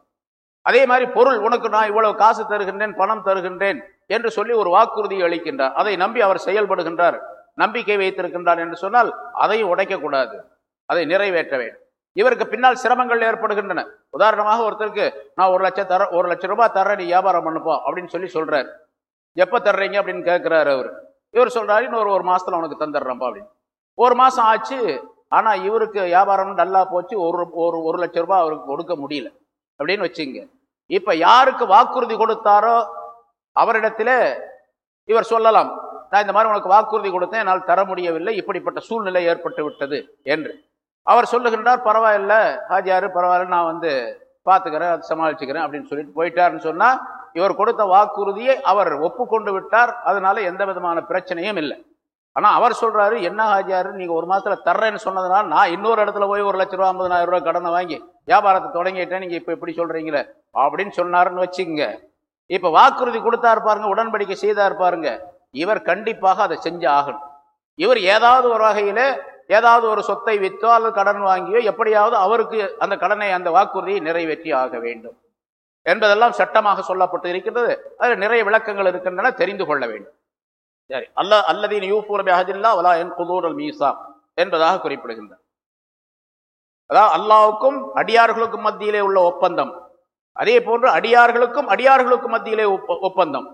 அதே மாதிரி பொருள் உனக்கு நான் இவ்வளவு காசு தருகின்றேன் பணம் தருகின்றேன் என்று சொல்லி ஒரு வாக்குறுதி அளிக்கின்றார். அதை நம்பி அவர் செயல்படுகின்றார். நம்பிக்கை வைத்திருக்கின்றார் என்று சொன்னால் அதையும் உடைக்கக்கூடாது அதை நிறைவேற்ற வேண்டும். இவருக்கு பின்னால் சிரமங்கள் ஏற்படுகின்றன. உதாரணமாக ஒருத்தருக்கு நான் ஒரு லட்சம் தர ஒரு லட்சம் ரூபாய் தர்றேன் நீ வியாபாரம் பண்ணுப்போம் அப்படின்னு சொல்லி சொல்றாரு. எப்போ தர்றீங்க? அப்படின்னு கேட்குறாரு அவர். இவர் சொல்றாரு இன்னொரு ஒரு மாசத்துல உனக்கு தந்துடுறேன்ப்பா அப்படின்னு. ஒரு மாசம் ஆச்சு ஆனா இவருக்கு வியாபாரம் நல்லா போச்சு ஒரு ஒரு ஒரு லட்சம் ரூபாய் அவருக்கு கொடுக்க முடியல. அப்படின்னு வச்சுங்க இப்ப யாருக்கு வாக்குறுதி கொடுத்தாரோ அவரிடத்துல இவர் சொல்லலாம் நான் இந்த மாதிரி உனக்கு வாக்குறுதி கொடுத்தேன் என்னால் தர முடியவில்லை இப்படிப்பட்ட சூழ்நிலை ஏற்பட்டு விட்டது என்று. அவர் சொல்லுகின்றார் பரவாயில்ல ஹாஜியாரு பரவாயில்ல நான் வந்து பார்த்துக்கிறேன் சமாளிச்சுக்கிறேன் அப்படின்னு சொல்லிட்டு போயிட்டாருன்னு சொன்னா இவர் கொடுத்த வாக்குறுதியை அவர் ஒப்புக்கொண்டு விட்டார். அதனால எந்த விதமான பிரச்சனையும் இல்லை. ஆனால் அவர் சொல்கிறாரு என்ன ஹாஜியாரு நீங்கள் ஒரு மாதத்தில் தர்றேன்னு சொன்னதுனால நான் இன்னொரு இடத்துல போய் ஒரு லட்ச ரூபா ஐம்பதாயிரம் ரூபா கடனை வாங்கி வியாபாரத்தை தொடங்கிட்டேன் நீங்கள் இப்போ எப்படி சொல்கிறீங்களே அப்படின்னு சொன்னாருன்னு வச்சுக்கோங்க. இப்போ வாக்குறுதி கொடுத்தா இருப்பாருங்க உடன்படிக்கை செய்தா இருப்பாருங்க இவர் கண்டிப்பாக அதை செஞ்சு ஆகணும். இவர் ஏதாவது ஒரு வகையில் ஏதாவது ஒரு சொத்தை விற்றோ அல்லது கடன் வாங்கியோ எப்படியாவது அவருக்கு அந்த கடனை அந்த வாக்குறுதியை நிறைவேற்றி ஆக வேண்டும். என்பதெல்லாம் சட்டமாக சொல்லப்பட்டு இருக்கின்றது அதில் நிறைய விளக்கங்கள் இருக்கின்றன தெரிந்து கொள்ள வேண்டும். சரி. அல்ல அல்லதீன் யூஃபூர் அஹதில்லா வலா என் குதூரல் மீசா என்பதாக குறிப்பிடுகின்றார். அதாவது அல்லாவுக்கும் அடியார்களுக்கும் மத்தியிலே உள்ள ஒப்பந்தம். அதே போன்று அடியார்களுக்கும் அடியார்களுக்கும் மத்தியிலே ஒப்பந்தம்.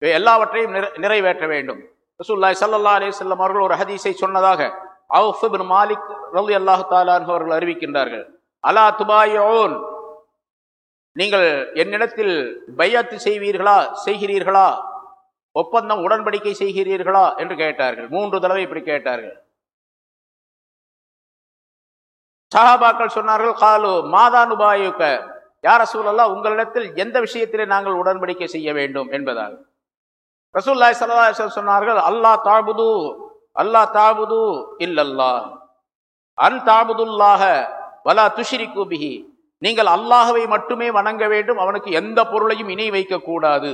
எல்லாவற்றையும் நிறைவேற்ற வேண்டும். ரசூல்லாய் சல்லா அலி செல்லம் அவர்கள் ஒரு ஹதீஸை சொன்னதாக அவுஃபின் மாலிக் ரவி அல்லாஹு தாலான் அவர்கள் அறிவிக்கின்றார்கள். அலா துபாயோன் நீங்கள் என்னிடத்தில் பையத்து செய்வீர்களா செய்கிறீர்களா? ஒப்பந்தம் உடன்படிக்கை செய்கிறீர்களா என்று கேட்டார்கள். மூன்று தடவை இப்படி கேட்டார்கள். சஹாபாக்கள் சொன்னார்கள் காலு மாதானுபாயுக்க யார் ரசூலல்லா உங்களிடத்தில் எந்த விஷயத்திலே நாங்கள் உடன்படிக்கை செய்ய வேண்டும்? என்பதால். ரசூல்லாய் சல்லா சொன்னார்கள் அல்லா தாபுது அல்லா தாபுது இல்லல்லா அன் தாபுதுல்லாக வலா துஷிரி கூபிகி நீங்கள் அல்லாஹவை மட்டுமே வணங்க வேண்டும் அவனுக்கு எந்த பொருளையும் இணை வைக்கக்கூடாது.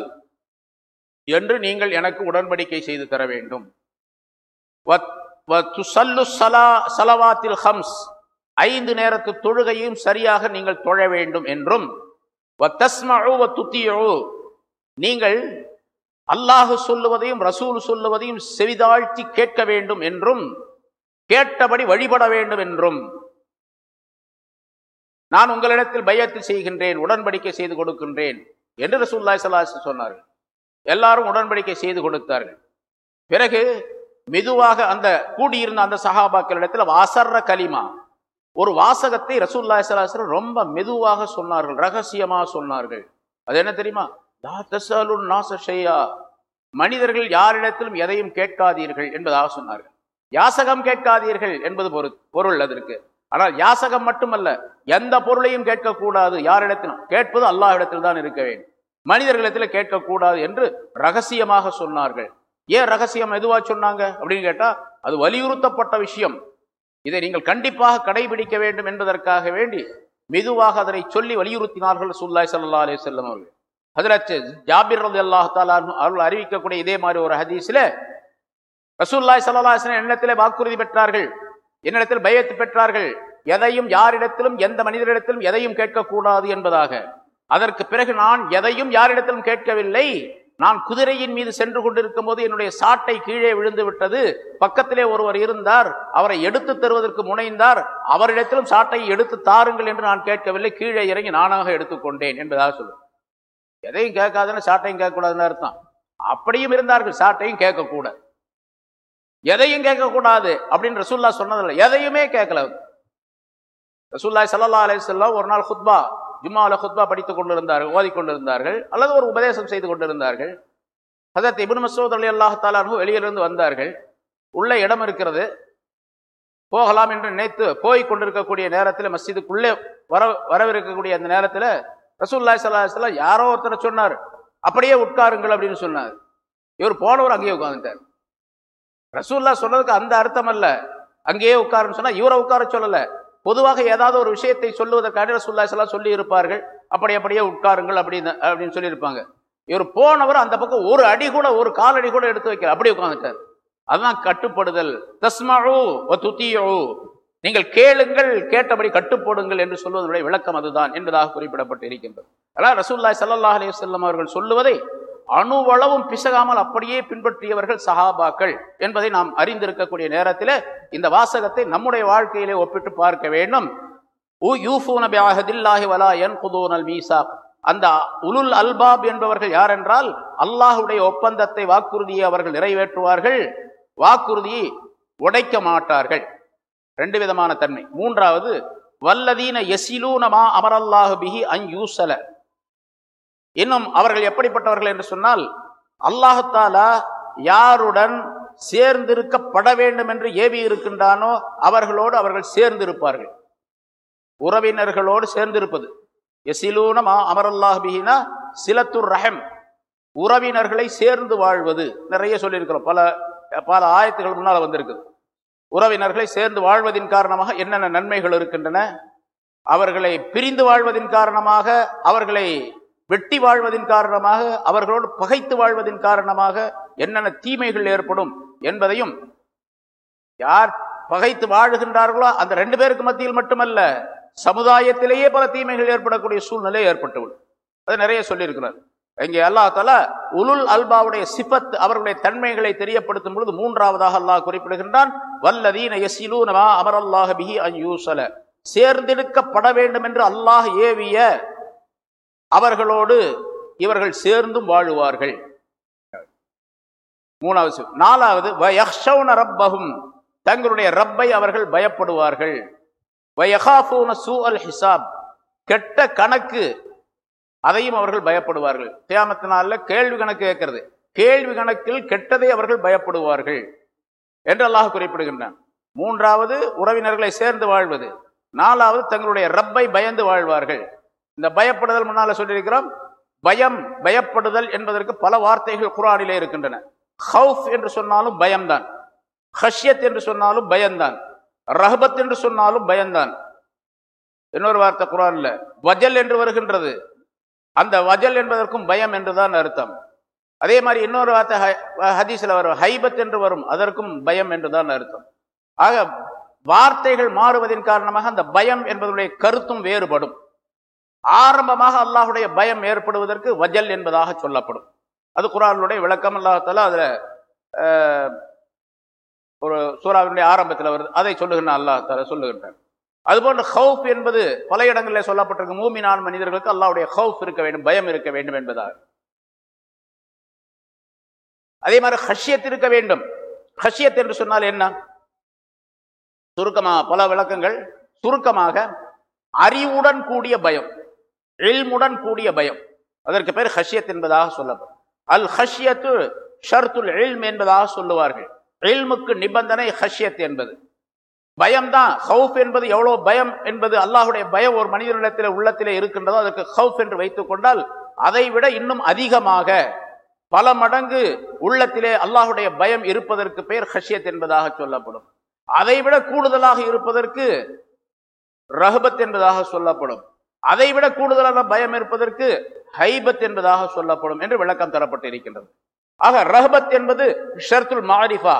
என்று நீங்கள் எனக்கு உடன்படிக்கை செய்து தர வேண்டும். சலவாத்தில் ஹம்ஸ். ஐந்து நேரத்து தொழுகையும் சரியாக நீங்கள் தொழ வேண்டும் என்றும் நீங்கள் அல்லாஹு சொல்லுவதையும் ரசூல் சொல்லுவதையும் செவிதாழ்த்தி கேட்க வேண்டும் என்றும் கேட்டபடி வழிபட வேண்டும் என்றும். நான் உங்களிடத்தில் பயத்து செய்கின்றேன் உடன்படிக்கை செய்து கொடுக்கின்றேன் என்று ரசூல்லாய் சலாஸ் சொன்னார்கள். எல்லாரும் உடன்படிக்கை செய்து கொடுத்தார்கள். பிறகு மெதுவாக அந்த கூடியிருந்த அந்த சகாபாக்களிடத்தில் வாசர்ற கலிமா ஒரு வாசகத்தை ரசூல்லா சலாசலம் ரொம்ப மெதுவாக சொன்னார்கள் ரகசியமாக சொன்னார்கள். அது என்ன தெரியுமா? மனிதர்கள் யாரிடத்திலும் எதையும் கேட்காதீர்கள் என்பதாக சொன்னார்கள். யாசகம் கேட்காதீர்கள் என்பது பொருள் அதற்கு. ஆனால் யாசகம் மட்டுமல்ல எந்த பொருளையும் கேட்கக்கூடாது யாரிடத்திலும். கேட்பது அல்லாஹ் இடத்தில் தான் இருக்க வேண்டும். மனிதர்களிடத்தில் கேட்கக்கூடாது என்று ரகசியமாக சொன்னார்கள். ஏன் ரகசியம் எதுவா சொன்னாங்க? அப்படின்னு கேட்டா அது வலியுறுத்தப்பட்ட விஷயம். இதை நீங்கள் கண்டிப்பாக கடைபிடிக்க வேண்டும் என்பதற்காக வேண்டி மெதுவாக அதனை சொல்லி வலியுறுத்தினார்கள் சுல்லாய் சல்லா அலி செல்லம் அவர்கள். அதில் ஜாபிர் ரதி அவர்கள் அறிவிக்கக்கூடிய இதே மாதிரி ஒரு ஹதீஸில் ரசூல்லாய் சல்லாஹ் என்னிடத்திலே வாக்குறுதி பெற்றார்கள். என்னிடத்தில் பயத்து பெற்றார்கள். எதையும் யாரிடத்திலும் எந்த மனிதரிடத்திலும் எதையும் கேட்கக்கூடாது என்பதாக. அதற்கு பிறகு நான் எதையும் யாரிடத்திலும் கேட்கவில்லை. நான் குதிரையின் மீது சென்று கொண்டிருக்கும் போது என்னுடைய சாட்டை கீழே விழுந்து விட்டது பக்கத்திலே ஒருவர் இருந்தார். அவரை எடுத்து தருவதற்கு முனைந்தார். அவரிடத்திலும் சாட்டை எடுத்து தாருங்கள் என்று நான் கேட்கவில்லை. கீழே இறங்கி நானாக எடுத்துக்கொண்டேன் என்பதாக சொல்லு எதையும் கேட்காதுன்னு சாட்டையும் கேட்கக்கூடாதுன்னு அர்த்தம். அப்படியும் இருந்தார்கள். சாட்டையும் கேட்கக்கூடாது எதையும் கேட்கக்கூடாது அப்படின்னு ரசூல்லா சொன்னதில்லை. எதையுமே கேட்கல. ரசூல்லாய் சல்லா அலிஸ்லாம் ஒரு நாள் ஹுத்பா ஜும்மாவில் ஹுத்பா படித்துக் கொண்டிருந்தார்கள் ஓதிக்கொண்டிருந்தார்கள் அல்லது ஒரு உபதேசம் செய்து கொண்டிருந்தார்கள். ஹசரத் இபின் மசூத் அலி அல்லாஹ் தாலானு வெளியிலிருந்து வந்தார்கள். உள்ள இடம் இருக்கிறது. போகலாம் என்று நினைத்து போய் கொண்டிருக்கக்கூடிய நேரத்தில் மஸ்ஜிதுக்குள்ளே வர வரவிருக்கக்கூடிய அந்த நேரத்தில் ரசூல்லாய் சல்லா யாரோ ஒருத்தர் சொன்னார் அப்படியே உட்காருங்கள் அப்படின்னு சொன்னார். இவர் போனவர் அங்கேயே உட்காந்துட்டார் ரசூல்லா சொன்னதுக்கு அந்த அர்த்தம் அல்ல. அங்கேயே உட்காருன்னு சொன்னால் இவரை உட்கார சொல்லலை. பொதுவாக ஏதாவது ஒரு விஷயத்தை சொல்லுவதற்காக ரசூல்லா எல்லாம் சொல்லி இருப்பார்கள் அப்படி அப்படியே உட்காருங்கள் அப்படின்னு அப்படின்னு சொல்லியிருப்பாங்க. இவர் போனவர் அந்த பக்கம் ஒரு அடி கூட ஒரு காலடி கூட எடுத்து வைக்கல. அப்படி உட்காந்துட்டார் அதுதான் கட்டுப்படுதல். தஸ்மழு துத்தியோ நீங்கள் கேளுங்கள் கேட்டபடி கட்டுப்படுங்கள் என்று சொல்வதனுடைய விளக்கம் அதுதான் என்பதாக குறிப்பிடப்பட்டு இருக்கின்றது அதான் ரசூல்லாய் சல்லாஹ் அலி வல்லம் அவர்கள் சொல்லுவதை அணுவளவும் பிசகாமல் அப்படியே பின்பற்றியவர்கள் சஹாபாக்கள் என்பதை நாம் அறிந்திருக்கக்கூடிய நேரத்தில் இந்த வாசகத்தை நம்முடைய வாழ்க்கையிலே ஒப்பிட்டு பார்க்க வேண்டும். அந்த உலுல் அல்பாப் என்பவர்கள் யார் என்றால் அல்லாஹுடைய ஒப்பந்தத்தை வாக்குறுதியை அவர்கள் நிறைவேற்றுவார்கள். வாக்குறுதியை உடைக்க மாட்டார்கள். ரெண்டு விதமான தன்மை. மூன்றாவது வல்லதீன எசிலூனமா அமரல்லாஹு பிஹி அன் யூசல. இன்னும் அவர்கள் எப்படிப்பட்டவர்கள் என்று சொன்னால் அல்லாஹாலா யாருடன் சேர்ந்திருக்கப்பட வேண்டும் என்று ஏவி இருக்கின்றானோ அவர்களோடு அவர்கள் சேர்ந்திருப்பார்கள். உறவினர்களோடு சேர்ந்திருப்பது. எசிலூனமா அமரல்லாஹினா சிலத்துர் ரஹம். உறவினர்களை சேர்ந்து வாழ்வது. நிறைய சொல்லியிருக்கிறோம். பல பல ஆயத்துகள் முன்னால் வந்திருக்குது. உறவினர்களை சேர்ந்து வாழ்வதின் காரணமாக என்னென்ன நன்மைகள் இருக்கின்றன? அவர்களை பிரிந்து வாழ்வதின் காரணமாக அவர்களை வெட்டி வாழ்வதின் காரணமாக அவர்களோடு பகைத்து வாழ்வதின் காரணமாக என்னென்ன தீமைகள் ஏற்படும் என்பதையும் யார் பகைத்து வாழுகின்றார்களோ அந்த ரெண்டு பேருக்கு மத்தியில் மட்டுமல்ல சமுதாயத்திலேயே பல தீமைகள் ஏற்படக்கூடிய சூழ்நிலை ஏற்பட்டுவிடும் அதை நிறைய சொல்லியிருக்கிறார். இங்கே அல்லா தலா உலுல் அல்பாவுடைய சிபத் அவர்களுடைய தன்மைகளை தெரியப்படுத்தும் பொழுது மூன்றாவதாக அல்லாஹ் குறிப்பிடுகின்றான் வல்லதீன யசிலூனமா அமரல்லாஹ பிஹி அயூசல சேர்ந்தெடுக்கப்பட வேண்டும் என்று அல்லாஹ் ஏவிய அவர்களோடு இவர்கள் சேர்ந்தும் வாழுவார்கள். மூணாவது நாலாவது ரப்பகும் தங்களுடைய ரப்பை அவர்கள் பயப்படுவார்கள். வயஹாஃபூன சூ அல் ஹிசாப். கெட்ட கணக்கு அதையும் அவர்கள் பயப்படுவார்கள். தியாமத்தினால கேள்வி கணக்கு கேட்கறது. கேள்வி கணக்கில் கெட்டதை அவர்கள் பயப்படுவார்கள் என்று அல்லாஹ் குறிப்பிடுகின்றான். மூன்றாவது உறவினர்களை சேர்ந்து வாழ்வது. நாலாவது தங்களுடைய ரப்பை பயந்து வாழ்வார்கள். இந்த பயப்படுதல் முன்னால சொல்லியிருக்கிறோம். பயம் பயப்படுதல் என்பதற்கு பல வார்த்தைகள் குரானிலே இருக்கின்றன. ஹவுஃப் என்று சொன்னாலும் பயம்தான். ஹஷ்யத் என்று சொன்னாலும் பயம்தான். ரஹபத் என்று சொன்னாலும் பயம்தான். இன்னொரு வார்த்தை குரான்ல வஜல் என்று வருகின்றது. அந்த வஜல் என்பதற்கும் பயம் என்றுதான் அர்த்தம். அதே மாதிரி இன்னொரு வார்த்தை ஹதீஸ்ல வரும் ஹைபத் என்று வரும் அதற்கும் பயம் என்றுதான் அர்த்தம். ஆக வார்த்தைகள் மாறுவதன் காரணமாக அந்த பயம் என்பதனுடைய கருத்தும் வேறுபடும். ஆரம்பமாக அல்லாஹுடைய பயம் ஏற்படுவதற்கு வஜல் என்பதாக சொல்லப்படும். அது குரானுடைய விளக்கம். அல்லாஹால அதில் ஒரு சூறாவினுடைய ஆரம்பத்தில் வருது. அதை சொல்லுகின்ற அல்லாஹால சொல்லுகின்றார் அதுபோன்று ஹவுப் என்பது பல இடங்களில் சொல்லப்பட்டிருக்கு. மூமினான் மனிதர்களுக்கு அல்லாவுடைய ஹவுப் இருக்க வேண்டும் பயம் இருக்க வேண்டும் என்பதாக. அதே மாதிரி ஹஷியத் இருக்க வேண்டும். ஹஷியத் என்று சொன்னால் என்ன? சுருக்கமாக பல விளக்கங்கள். சுருக்கமாக அறிவுடன் கூடிய பயம். இல்முடன் கூடிய பயம். அதற்கு பேர் ஹஷியத் என்பதாக சொல்லப்படும். அல் ஹஷியத்து ஷர்துல் இல்ம் என்பதாக சொல்லுவார்கள். இல்முக்கு நிபந்தனை ஹஷியத் என்பது. பயம்தான். ஹவுஃப் என்பது எவ்வளோ பயம் என்பது அல்லாஹுடைய பயம் ஒரு மனிதனிடத்தில் உள்ளத்திலே இருக்கின்றதோ அதற்கு ஹவுஃப் என்று வைத்துக் கொண்டால் அதை விட இன்னும் அதிகமாக பல மடங்கு உள்ளத்திலே அல்லாஹுடைய பயம் இருப்பதற்கு பெயர் ஹஷியத் என்பதாக சொல்லப்படும். அதை விட கூடுதலாக இருப்பதற்கு ரஹபத் என்பதாக சொல்லப்படும். அதைவிட கூடுதலான பயம் இருப்பதற்கு ஹைபத் என்பதாக சொல்லப்படும் என்று விளக்கம் தரப்பட்டு இருக்கின்றது ஆக ரஹபத் என்பது ஷர்துல் மாரிஃபா.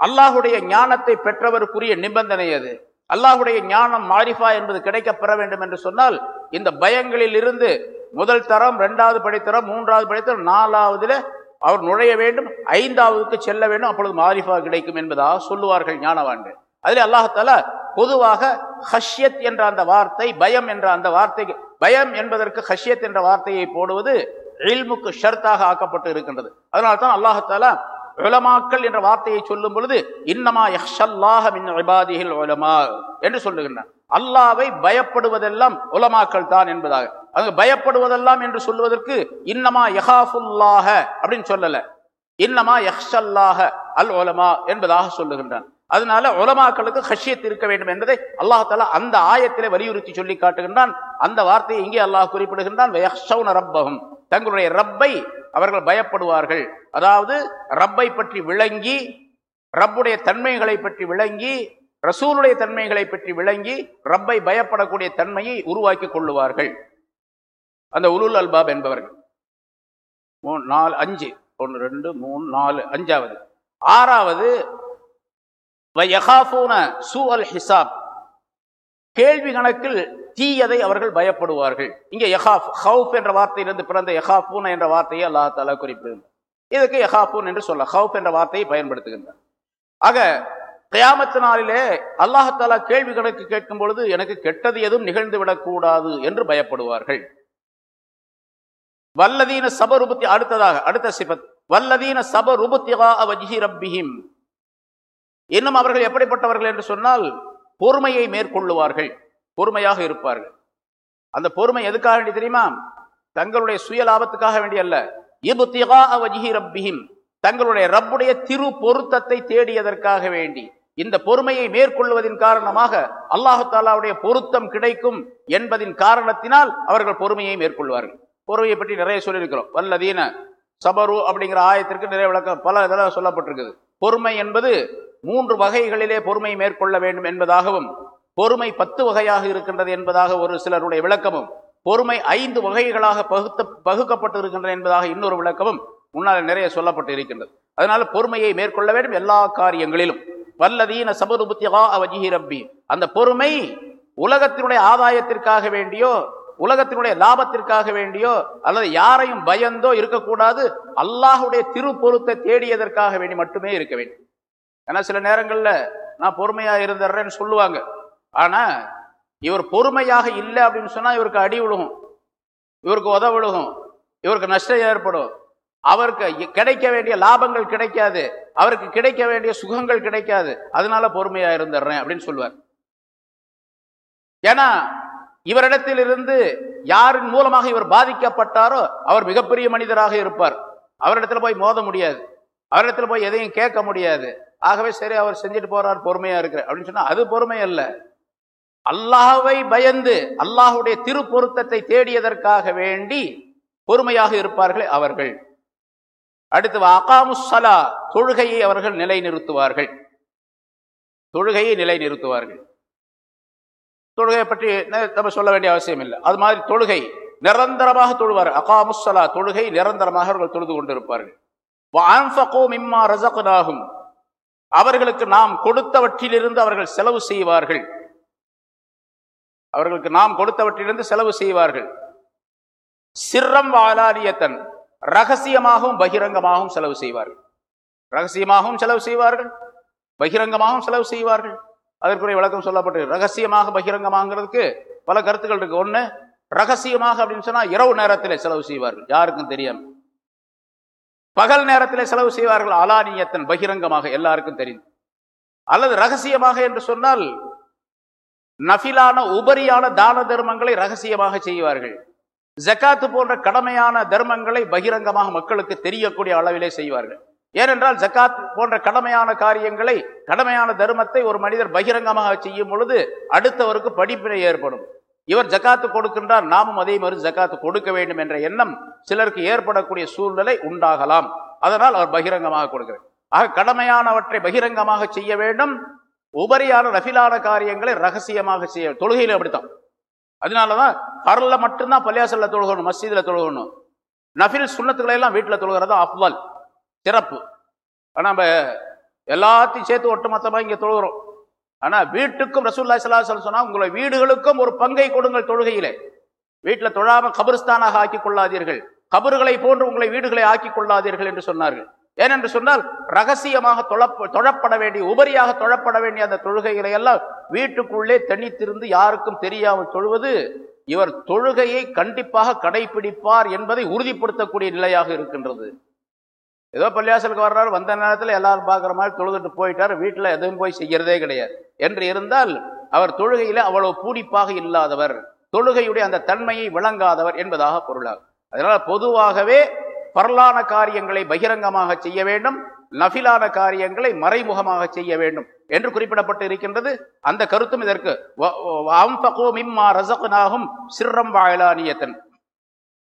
அல்லாஹுடைய ஞானத்தை பெற்றவருக்குரிய நிபந்தனை அது. அல்லாஹுடைய ஞானம் மாரிஃபா என்பது கிடைக்க பெற வேண்டும் என்று சொன்னால் இந்த பயங்களில் இருந்து முதல் தரம் ரெண்டாவது படித்தரம் மூன்றாவது படித்தரம் நாலாவதுல அவர் நுழைய வேண்டும் ஐந்தாவதுக்கு செல்ல வேண்டும் அப்பொழுது மாரிஃபா கிடைக்கும் என்பதாக சொல்லுவார்கள் ஞானவாண்டு அதில் அல்லாஹால பொதுவாக ஹஷ்யத் என்ற அந்த வார்த்தை பயம் என்ற அந்த வார்த்தைக்கு பயம் என்பதற்கு ஹஷ்யத் என்ற வார்த்தையை போடுவது இல்முக்கு ஷர்த்தாக ஆக்கப்பட்டு இருக்கின்றது. அதனால தான் அல்லாஹால உலமாக்கள் என்ற வார்த்தையை சொல்லும் பொழுது இன்னமா யஹ்ஷல்லாஹ மின் இபாதிஹில் உலமா என்று சொல்லுகின்றான் அல்லாவை பயப்படுவதெல்லாம் உலமாக்கள் தான் என்பதாக. அங்கு பயப்படுவதெல்லாம் என்று சொல்லுவதற்கு இன்னமா யஹாஃபுல்லாக அப்படின்னு சொல்லல. இன்னமா யஹ்ஷல்லாஹ அல் உலமா என்பதாக சொல்லுகின்றான் அதனால உலமாக்களுக்கு ஹஷியத் இருக்க வேண்டும் என்பதை அல்லாஹால அந்த ஆயத்திலே வலியுறுத்தி சொல்லி காட்டுகின்றான். அந்த வார்த்தையை இங்கே அல்லாஹ் குறிப்பிடுகின்றான் ரப்பகம் தங்களுடைய ரப்பை அவர்கள் பயப்படுவார்கள். அதாவது ரப்பை பற்றி விளங்கி ரப்புடைய தன்மைகளை பற்றி விளங்கி ரசூலுடைய தன்மைகளை பற்றி விளங்கி ரப்பை பயப்படக்கூடிய தன்மையை உருவாக்கி கொள்ளுவார்கள். அந்த உலுல் அல்பாப் என்பவர்கள். மூணு நாலு அஞ்சு. ஒன்று ரெண்டு மூணு நாலு அஞ்சாவது. ஆறாவது வயகாஃபூன சூ அல் ஹிசாப். கேள்வி கணக்கில் தீயதை அவர்கள் பயப்படுவார்கள். இங்கே யஹாஃப் ஹவுப் என்ற வார்த்தையிலிருந்து பிறந்த யஹாஃபூன என்ற வார்த்தையை அல்லாஹ் தாலா குறிப்பு இதுக்கு யஹாஃபூன் என்று சொல்ல ஹவுப் என்ற வார்த்தையை பயன்படுத்துகின்றார் ஆக கயாமத்து நாளிலே அல்லாஹாலா கேள்வி கணக்கு கேட்கும் பொழுது எனக்கு கெட்டது எதுவும் நிகழ்ந்து விடக்கூடாது என்று பயப்படுவார்கள். வல்லதீன சபருபத்தி அடுத்ததாக அடுத்த சிபத். வல்லதீன சபருபத்திகா அவஜி ரப்பிஹிம். இன்னும் அவர்கள் எப்படிப்பட்டவர்கள் என்று சொன்னால் பொறுமையை மேற்கொள்ளுவார்கள். பொறுமையாக இருப்பார்கள். அந்த பொறுமை எதுக்காக வேண்டி தெரியுமா? தங்களுடைய சுய லாபத்துக்காக வேண்டிய அல்ல. ரப்பிஹிம். தங்களுடைய ரப்புடைய திரு பொருத்தத்தை தேடியதற்காக வேண்டி. இந்த பொறுமையை மேற்கொள்வதின் காரணமாக அல்லாஹு தாலாவுடைய பொருத்தம் கிடைக்கும் என்பதின் காரணத்தினால் அவர்கள் பொறுமையை மேற்கொள்வார்கள். பொறுமையை பற்றி நிறைய சொல்லியிருக்கிறோம். வல்லதீன சபரு அப்படிங்கிற ஆயத்திற்கு நிறைய விளக்கம் பல இதெல்லாம் சொல்லப்பட்டிருக்குது. பொறுமை என்பது மூன்று வகைகளிலே பொறுமை மேற்கொள்ள வேண்டும் என்பதாகவும் பொறுமை பத்து வகையாக இருக்கின்றது என்பதாக ஒரு சிலருடைய விளக்கமும் பொறுமை ஐந்து வகைகளாக பகுத்த பகுக்கப்பட்டிருக்கின்றன என்பதாக இன்னொரு விளக்கமும் முன்னால் நிறைய சொல்லப்பட்டு இருக்கின்றது அதனால பொறுமையை மேற்கொள்ள வேண்டும் எல்லா காரியங்களிலும். வல்லதீன சபருபுத்திகா அவஜிஹி ரப்பி. அந்த பொறுமை உலகத்தினுடைய ஆதாயத்திற்காக வேண்டியோ உலகத்தினுடைய லாபத்திற்காக வேண்டியோ அல்லது யாரையும் பயந்தோ இருக்கக்கூடாது அல்லாஹுடைய திருப்பொருத்தை தேடியதற்காக வேண்டி மட்டுமே இருக்க வேண்டும். ஏன்னா சில நேரங்களில் நான் பொறுமையாக இருந்துடுறேன்னு சொல்லுவாங்க. ஆனால் இவர் பொறுமையாக இல்லை அப்படின்னு சொன்னால் இவருக்கு அடி விழுகும். இவருக்கு உத விழுகும். இவருக்கு நஷ்டம் ஏற்படும். அவருக்கு கிடைக்க வேண்டிய லாபங்கள் கிடைக்காது. அவருக்கு கிடைக்க வேண்டிய சுகங்கள் கிடைக்காது. அதனால பொறுமையா இருந்துடுறேன் அப்படின்னு சொல்லுவார். ஏன்னா இவரிடத்தில் இருந்து யாரின் மூலமாக இவர் பாதிக்கப்பட்டாரோ அவர் மிகப்பெரிய மனிதராக இருப்பார். அவரிடத்துல போய் மோத முடியாது. அவரிடத்துல போய் எதையும் கேட்க முடியாது. ஆகவே சரி அவர் செஞ்சுட்டு போறார் பொறுமையா இருக்கிற அப்படின்னு சொன்னா அது பொறுமை அல்ல. அல்லாஹவை பயந்து அல்லாஹுடைய திரு பொருத்தத்தை தேடியதற்காக வேண்டி பொறுமையாக இருப்பார்கள் அவர்கள். அடுத்து அகாமுசலா தொழுகையை அவர்கள் நிலைநிறுத்துவார்கள். தொழுகையை நிலைநிறுத்துவார்கள். தொழுகையை பற்றி நம்ம சொல்ல வேண்டிய அவசியம் இல்லை. அது மாதிரி தொழுகை நிரந்தரமாக தொழுவார். அகாமுசலா தொழுகை நிரந்தரமாக அவர்கள் தொழுது கொண்டிருப்பார்கள். ரசகனாகும் அவர்களுக்கு நாம் கொடுத்தவற்றிலிருந்து அவர்கள் செலவு செய்வார்கள். அவர்களுக்கு நாம் கொடுத்தவற்றிலிருந்து செலவு செய்வார்கள். சிரம் வாலாரியத்தன் ரகசியமாகவும் பகிரங்கமாகவும் செலவு செய்வார்கள். ரகசியமாகவும் செலவு செய்வார்கள் பகிரங்கமாகவும் செலவு செய்வார்கள். அதற்குரிய விளக்கம் சொல்லப்பட்டு ரகசியமாக பகிரங்கமாங்கிறதுக்கு பல கருத்துக்கள் இருக்கு. ஒன்று ரகசியமாக அப்படின்னு சொன்னா இரவு நேரத்தில் செலவு செய்வார்கள். யாருக்கும் தெரியாமல் பகல் நேரத்தில் செலவு செய்வார்கள் அலானியத்தன் பகிரங்கமாக எல்லாருக்கும் தெரியும். அல்லது ரகசியமாக என்று சொன்னால் நஃபிலான உபரியான தான தர்மங்களை ரகசியமாக செய்வார்கள். ஜக்காத்து போன்ற கடமையான தர்மங்களை பகிரங்கமாக மக்களுக்கு தெரியக்கூடிய அளவிலே செய்வார்கள். ஏனென்றால் ஜக்காத் போன்ற கடமையான காரியங்களை கடமையான தர்மத்தை ஒரு மனிதர் பகிரங்கமாக செய்யும் பொழுது அடுத்தவருக்கு படிப்பினை ஏற்படும். இவர் ஜக்காத்து கொடுக்கின்றார் நாமும் அதே மாதிரி ஜக்காத்து கொடுக்க வேண்டும் என்ற எண்ணம் சிலருக்கு ஏற்படக்கூடிய சூழ்நிலை உண்டாகலாம். அதனால் அவர் பகிரங்கமாக கொடுக்கிறார் ஆக கடமையானவற்றை பகிரங்கமாக செய்ய வேண்டும். உபரியான ரஃபிலான காரியங்களை ரகசியமாக செய்ய தொழுகையில் அப்படித்தான். அதனாலதான் பரல மட்டும்தான் பள்ளியாசலில் தொழுகணும் மஸ்ஜிதில் தொழுகணும். நஃபில் சுண்ணத்துக்களை எல்லாம் வீட்டில் தொழுகிறது அஃப்வால் சிறப்பு. ஆனால் நம்ம எல்லாத்தையும் சேர்த்து ஒட்டுமொத்தமாக இங்கே தொழுகிறோம். ஆனால் வீட்டுக்கும் ரசூல்லா சலாஹ் சொன்னா உங்களை வீடுகளுக்கும் ஒரு பங்கை கொடுங்கள் தொழுகையிலே. வீட்டில் தொழாம கபரிஸ்தானாக ஆக்கி கொள்ளாதீர்கள். கபறுகளை போன்று உங்களை வீடுகளை ஆக்கி கொள்ளாதீர்கள் என்று சொன்னார்கள். ஏனென்று சொன்னால் ரகசியமாக தொழப்ப தொழப்பட வேண்டிய உபரியாக தொழப்பட வேண்டிய அந்த தொழுகைகளை எல்லாம் வீட்டுக்குள்ளே தனித்திருந்து யாருக்கும் தெரியாமல் தொழுவது இவர் தொழுகையை கண்டிப்பாக கடைபிடிப்பார் என்பதை உறுதிப்படுத்தக்கூடிய நிலையாக இருக்கின்றது. ஏதோ பள்ளியாசலுக்கு வர்றாரு வந்த நேரத்தில் எல்லாரும் பார்க்குற மாதிரி தொழுதுட்டு போயிட்டார் வீட்டில் எதுவும் போய் செய்கிறதே கிடையாது. என்று இருந்தால் அவர் தொழுகையில் அவ்வளவு பூடிப்பாக இல்லாதவர் தொழுகையுடைய அந்த தன்மையை விளங்காதவர் என்பதாக பொருளாகும். அதனால் பொதுவாகவே பரலான காரியங்களை பகிரங்கமாக செய்ய வேண்டும் நஃபிலான காரியங்களை மறைமுகமாக செய்ய வேண்டும் என்று குறிப்பிடப்பட்டு இருக்கின்றது. அந்த கருத்தும் இதற்கு வ- மிம்மா வாயிலானியத்தன்.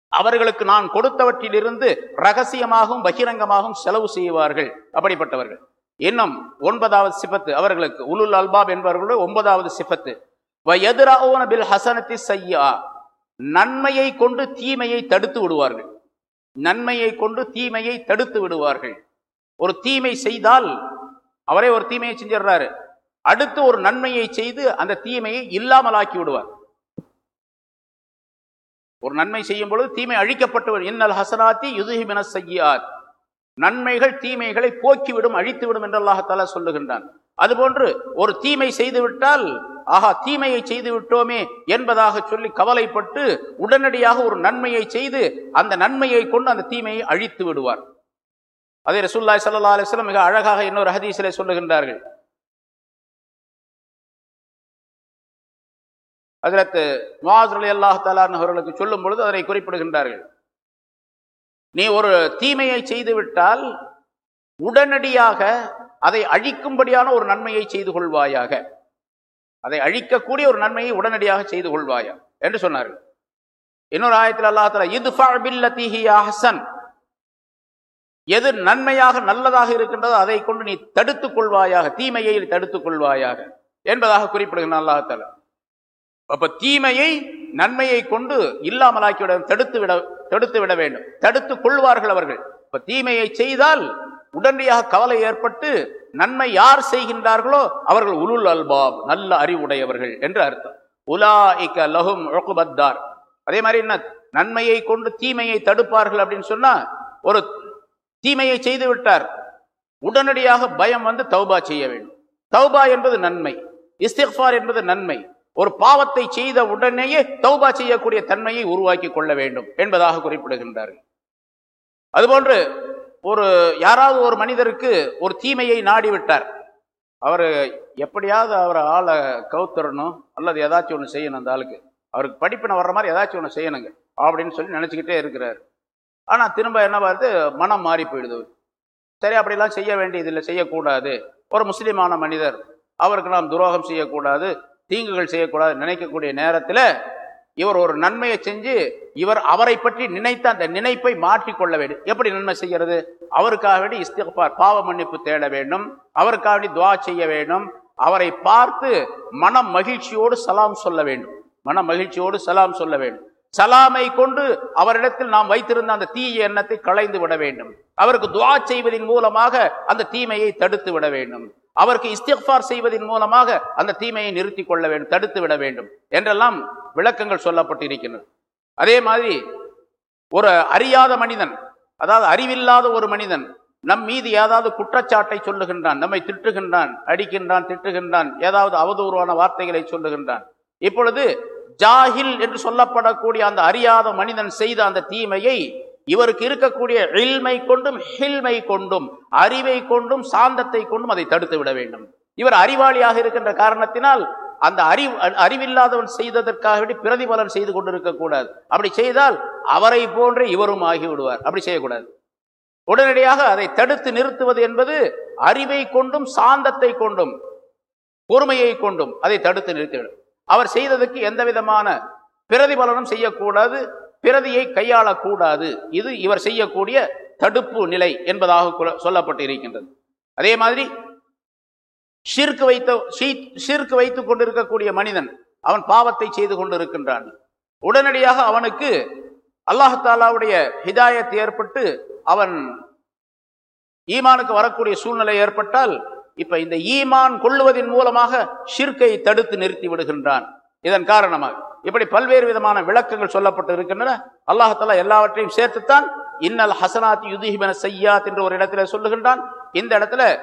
அவர்களுக்கு நான் கொடுத்தவற்றிலிருந்து ரகசியமாகவும் பகிரங்கமாகவும் செலவு செய்வார்கள். அப்படிப்பட்டவர்கள். இன்னும் ஒன்பதாவது சிபத்து அவர்களுக்கு உலுல் அல்பாப் என்பவர்களுடைய ஒன்பதாவது சிபத்து. வயதுராவுன பில் ஹசனத்தி சையா நன்மையை கொண்டு தீமையை தடுத்து விடுவார்கள். நன்மையை கொண்டு தீமையை தடுத்து விடுவார்கள். ஒரு தீமை செய்தால் அவரே ஒரு தீமையை செஞ்சிடுறாரு. அடுத்து ஒரு நன்மையை செய்து அந்த தீமையை இல்லாமலாக்கி விடுவார். ஒரு நன்மை செய்யும் பொழுது தீமை அழிக்கப்பட்டு இன்னல் ஹசனாத்தி யுதுஹிமின செய்யார் நன்மைகள் தீமைகளை போக்கிவிடும் அழித்துவிடும் என்று அல்லாஹால சொல்லுகின்றான். அதுபோன்று ஒரு தீமை செய்துவிட்டால் ஆஹா தீமையை செய்து விட்டோமே என்பதாக சொல்லி கவலைப்பட்டு உடனடியாக ஒரு நன்மையை செய்து அந்த நன்மையை கொண்டு அந்த தீமையை அழித்து விடுவார். அதே ரசூல்லாய் சல்லா அலைஹி மிக அழகாக இன்னொரு ஹதீஸிலே சொல்லுகின்றார்கள். அதிலத்து முஆஸ் அல்லாஹ் தஆலா அவர்களுக்கு சொல்லும் பொழுது அதனை குறிப்பிடுகின்றார்கள். நீ ஒரு தீமையை செய்துவிட்டால் உடனடியாக அதை அழிக்கும்படியான ஒரு நன்மையை செய்து கொள்வாயாக. அதை அழிக்கக்கூடிய ஒரு நன்மையை உடனடியாக செய்து கொள்வாயா என்று சொன்னார்கள். இன்னொரு ஆயத்தில் அல்லாஹ் தலா இத்ஃபா பில்லதி எது நன்மையாக நல்லதாக இருக்கின்றதோ அதை கொண்டு நீ தடுத்துக் கொள்வாயாக தீமையை தடுத்துக் கொள்வாயாக என்பதாக குறிப்பிடுகிறான் அல்லாஹ் அப்ப தீமையை நன்மையை கொண்டு இல்லாமலாக்கி விட தடுத்து விட தடுத்து விட வேண்டும். தடுத்து கொள்வார்கள் அவர்கள். இப்ப தீமையை செய்தால் உடனடியாக கவலை ஏற்பட்டு நன்மை யார் செய்கின்றார்களோ அவர்கள் உலுல் அல்பாப் நல்ல அறிவுடையவர்கள் என்று அர்த்தம். உலா இக்க லஹும் உக்பத்தார். அதே மாதிரி என்ன? நன்மையை கொண்டு தீமையை தடுப்பார்கள் அப்படின்னு சொன்னா ஒரு தீமையை செய்து விட்டார். உடனடியாக பயம் வந்து தௌபா செய்ய வேண்டும். தௌபா என்பது நன்மை. இஸ்திஃபார் என்பது நன்மை. ஒரு பாவத்தை செய்த உடனேயே தௌபா செய்யக்கூடிய தன்மையை உருவாக்கி கொள்ள வேண்டும் என்பதாக குறிப்பிடுகின்றார்கள் அதுபோன்று ஒரு யாராவது ஒரு மனிதருக்கு ஒரு தீமையை நாடி விட்டார் அவர் எப்படியாவது அவரை ஆளை கவுத்தரணும் அல்லது ஏதாச்சும் ஒன்று செய்யணும் அந்த ஆளுக்கு. அவருக்கு படிப்பின வர்ற மாதிரி ஏதாச்சும் ஒன்று செய்யணுங்க அப்படின்னு சொல்லி நினச்சிக்கிட்டே இருக்கிறார். ஆனால் திரும்ப என்ன பார்த்து மனம் மாறி போயிடுது. சரி அப்படிலாம் செய்ய வேண்டியதில்லை செய்யக்கூடாது. ஒரு முஸ்லீமான மனிதர் அவருக்கு நாம் துரோகம் செய்யக்கூடாது. தீங்குகள் செய்யக்கூடாது நினைக்கக்கூடிய நேரத்தில் இவர் ஒரு நன்மையை செஞ்சு இவர் அவரை பற்றி நினைத்த அந்த நினைப்பை மாற்றிக்கொள்ள வேண்டும். எப்படி நன்மை செய்கிறது? அவருக்காக வேண்டி இஸ்திஃபார் பாவ மன்னிப்பு தேட வேண்டும். அவருக்காக வேண்டி துவா செய்ய வேண்டும். அவரை பார்த்து மன மகிழ்ச்சியோடு சலாம் சொல்ல வேண்டும். மன மகிழ்ச்சியோடு சலாம் சொல்ல வேண்டும். சலாமை கொண்டு அவரிடத்தில் நாம் வைத்திருந்த அந்த தீய எண்ணத்தை களைந்து விட வேண்டும். அவருக்கு துவா செய்வதன் மூலமாக அந்த தீமையை தடுத்து விட வேண்டும். அவருக்கு இஸ்திஃபார் செய்வதன் மூலமாக அந்த தீமையை நிறுத்தி கொள்ள வேண்டும் தடுத்து விட வேண்டும் என்றெல்லாம் விளக்கங்கள் சொல்லப்பட்டிருக்கின்றன. அதே மாதிரி ஒரு அறியாத மனிதன் அதாவது அறிவில்லாத ஒரு மனிதன் நம் மீது ஏதாவது குற்றச்சாட்டை சொல்லுகின்றான் நம்மை திட்டுகின்றான் அடிக்கின்றான் திட்டுகின்றான் ஏதாவது அவதூறான வார்த்தைகளை சொல்லுகின்றான். இப்பொழுது ஜாஹில் என்று சொல்லப்படக்கூடிய அந்த அறியாத மனிதன் செய்த அந்த தீமையை இவருக்கு இருக்கக்கூடிய இல்மை கொண்டும் ஹில்மை கொண்டும் அறிவை கொண்டும் சாந்தத்தை கொண்டும் அதை தடுத்து விட வேண்டும். இவர் அறிவாளியாக இருக்கின்ற காரணத்தினால் அந்த அறிவு அறிவில்லாதவன் செய்ததற்காக வேண்டி பிரதிபலன் செய்து கொண்டிருக்க கூடாது. அப்படி செய்தால் அவரை போன்றே இவரும் ஆகிவிடுவார். அப்படி செய்யக்கூடாது. உடனடியாக அதை தடுத்து நிறுத்துவது என்பது அறிவை கொண்டும் சாந்தத்தை கொண்டும் பொறுமையை கொண்டும் அதை தடுத்து நிறுத்திவிடும். அவர் செய்ததுக்கு எந்த விதமான பிரதிபலனும் செய்யக்கூடாது. பிரதியை கையாளக்கூடாது. இது இவர் செய்யக்கூடிய தடுப்பு நிலை என்பதாக சொல்லப்பட்டு இருக்கின்றது அதே மாதிரி ஷிர்க் வைத்த ஷீ- ஷிர்க் வைத்துக் கொண்டிருக்கக்கூடிய மனிதன் அவன் பாவத்தை செய்து கொண்டிருக்கின்றான். உடனடியாக அவனுக்கு அல்லாஹாலாவுடைய ஹிதாயத்து ஏற்பட்டு அவன் ஈமானுக்கு வரக்கூடிய சூழ்நிலை ஏற்பட்டால் இப்ப இந்த ஈமான் கொள்ளுவதன் மூலமாக ஷிர்க்கை தடுத்து நிறுத்தி விடுகின்றான். இதன் காரணமாக. இப்படி பல்வேறு விதமான விளக்கங்கள் சொல்லப்பட்டு இருக்கின்றன. அல்லாஹால எல்லாவற்றையும் சேர்த்துத்தான் இன்னல் ஹசனாத் யுதிஹிபன செய்யாத் என்று ஒரு இடத்துல சொல்லுகின்றான். இந்த இடத்துல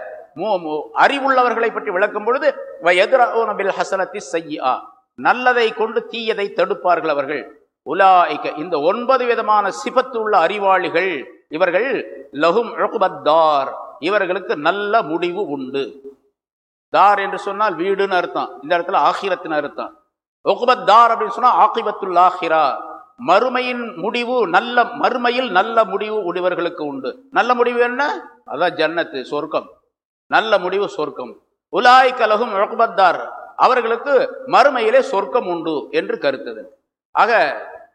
அறிவுள்ளவர்களை பற்றி விளக்கும் பொழுது வயதுரவுன ஹசனத்தி செய்யா. நல்லதை கொண்டு தீயதை தடுப்பார்கள் அவர்கள். உலாய்க்க இந்த ஒன்பது விதமான சிபத்து உள்ள அறிவாளிகள் இவர்கள் லஹும் உக்பத்தார் இவர்களுக்கு நல்ல முடிவு உண்டு. தார் என்று சொன்னால் வீடுன்னு அர்த்தம். இந்த இடத்துல ஆகிரத்தின் அர்த்தம். உக்பத் தார் அப்படின்னு சொன்னால் ஆகிபத்துல் ஆஹிரா மறுமையின் முடிவு நல்ல மறுமையில் நல்ல முடிவு உடையவர்களுக்கு உண்டு. நல்ல முடிவு என்ன? அதான் ஜன்னத்து சொர்க்கம். நல்ல முடிவு சொர்க்கம். உலாய் கலகும் உக்பத்தார் அவர்களுக்கு மறுமையிலே சொர்க்கம் உண்டு என்று கருத்தது. ஆக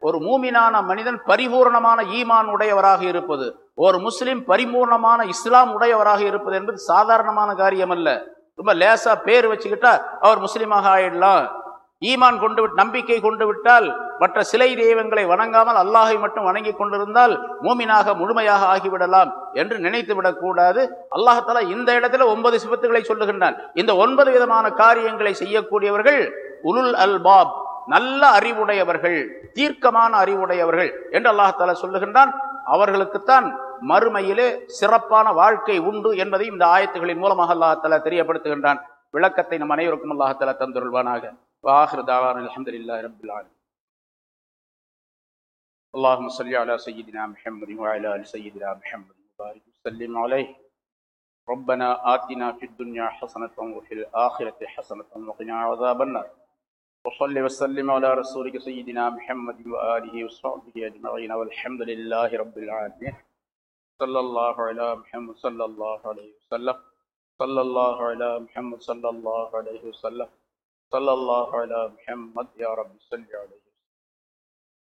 ஒரு மூமினான மனிதன் பரிபூர்ணமான ஈமான் உடையவராக இருப்பது ஒரு முஸ்லிம் பரிபூர்ணமான இஸ்லாம் உடையவராக இருப்பது என்பது சாதாரணமான காரியம் அல்ல ரொம்ப லேசா பேர் வச்சுக்கிட்டா அவர் முஸ்லீமாக ஆயிடலாம். ஈமான் கொண்டு விட் நம்பிக்கை கொண்டு விட்டால் மற்ற சிலை தெய்வங்களை வணங்காமல் அல்லாஹை மட்டும் வணங்கி கொண்டிருந்தால் மூமினாக முழுமையாக ஆகிவிடலாம் என்று நினைத்து விடக்கூடாது. அல்லாஹால இந்த இடத்துல ஒன்பது சிபத்துகளை சொல்லுகின்றான். இந்த ஒன்பது விதமான காரியங்களை செய்யக்கூடியவர்கள் உலுல் அல்பாப் நல்ல அறிவுடையவர்கள் தீர்க்கமான அறிவுடையவர்கள் என்று அல்லாஹால சொல்லுகின்றான். அவர்களுக்குத்தான் மறுமையிலே சிறப்பான வாழ்க்கை உண்டு என்பதை இந்த ஆயத்துகளின் மூலமாக அல்லாஹால தெரியப்படுத்துகின்றான். விளக்கத்தை நம் அனைவருக்கும் அல்லாஹால தந்துருள்வானாக. وآخر دعوانا الحمد لله رب العالمين. اللهم صل على سيدنا محمد وعلى آل سيدنا محمد وبارك وسلم عليه. ربنا آتنا في الدنيا حسنة وفي الآخرة حسنة وقنا عذاب النار. وصل وسلم على رسولك سيدنا محمد وآله وصحبه أجمعين. والحمد لله رب العالمين. صلى الله على محمد صلى الله عليه وسلم. صلى الله على محمد صلى الله عليه وسلم. صلى الله على محمد يا رب صل عليه.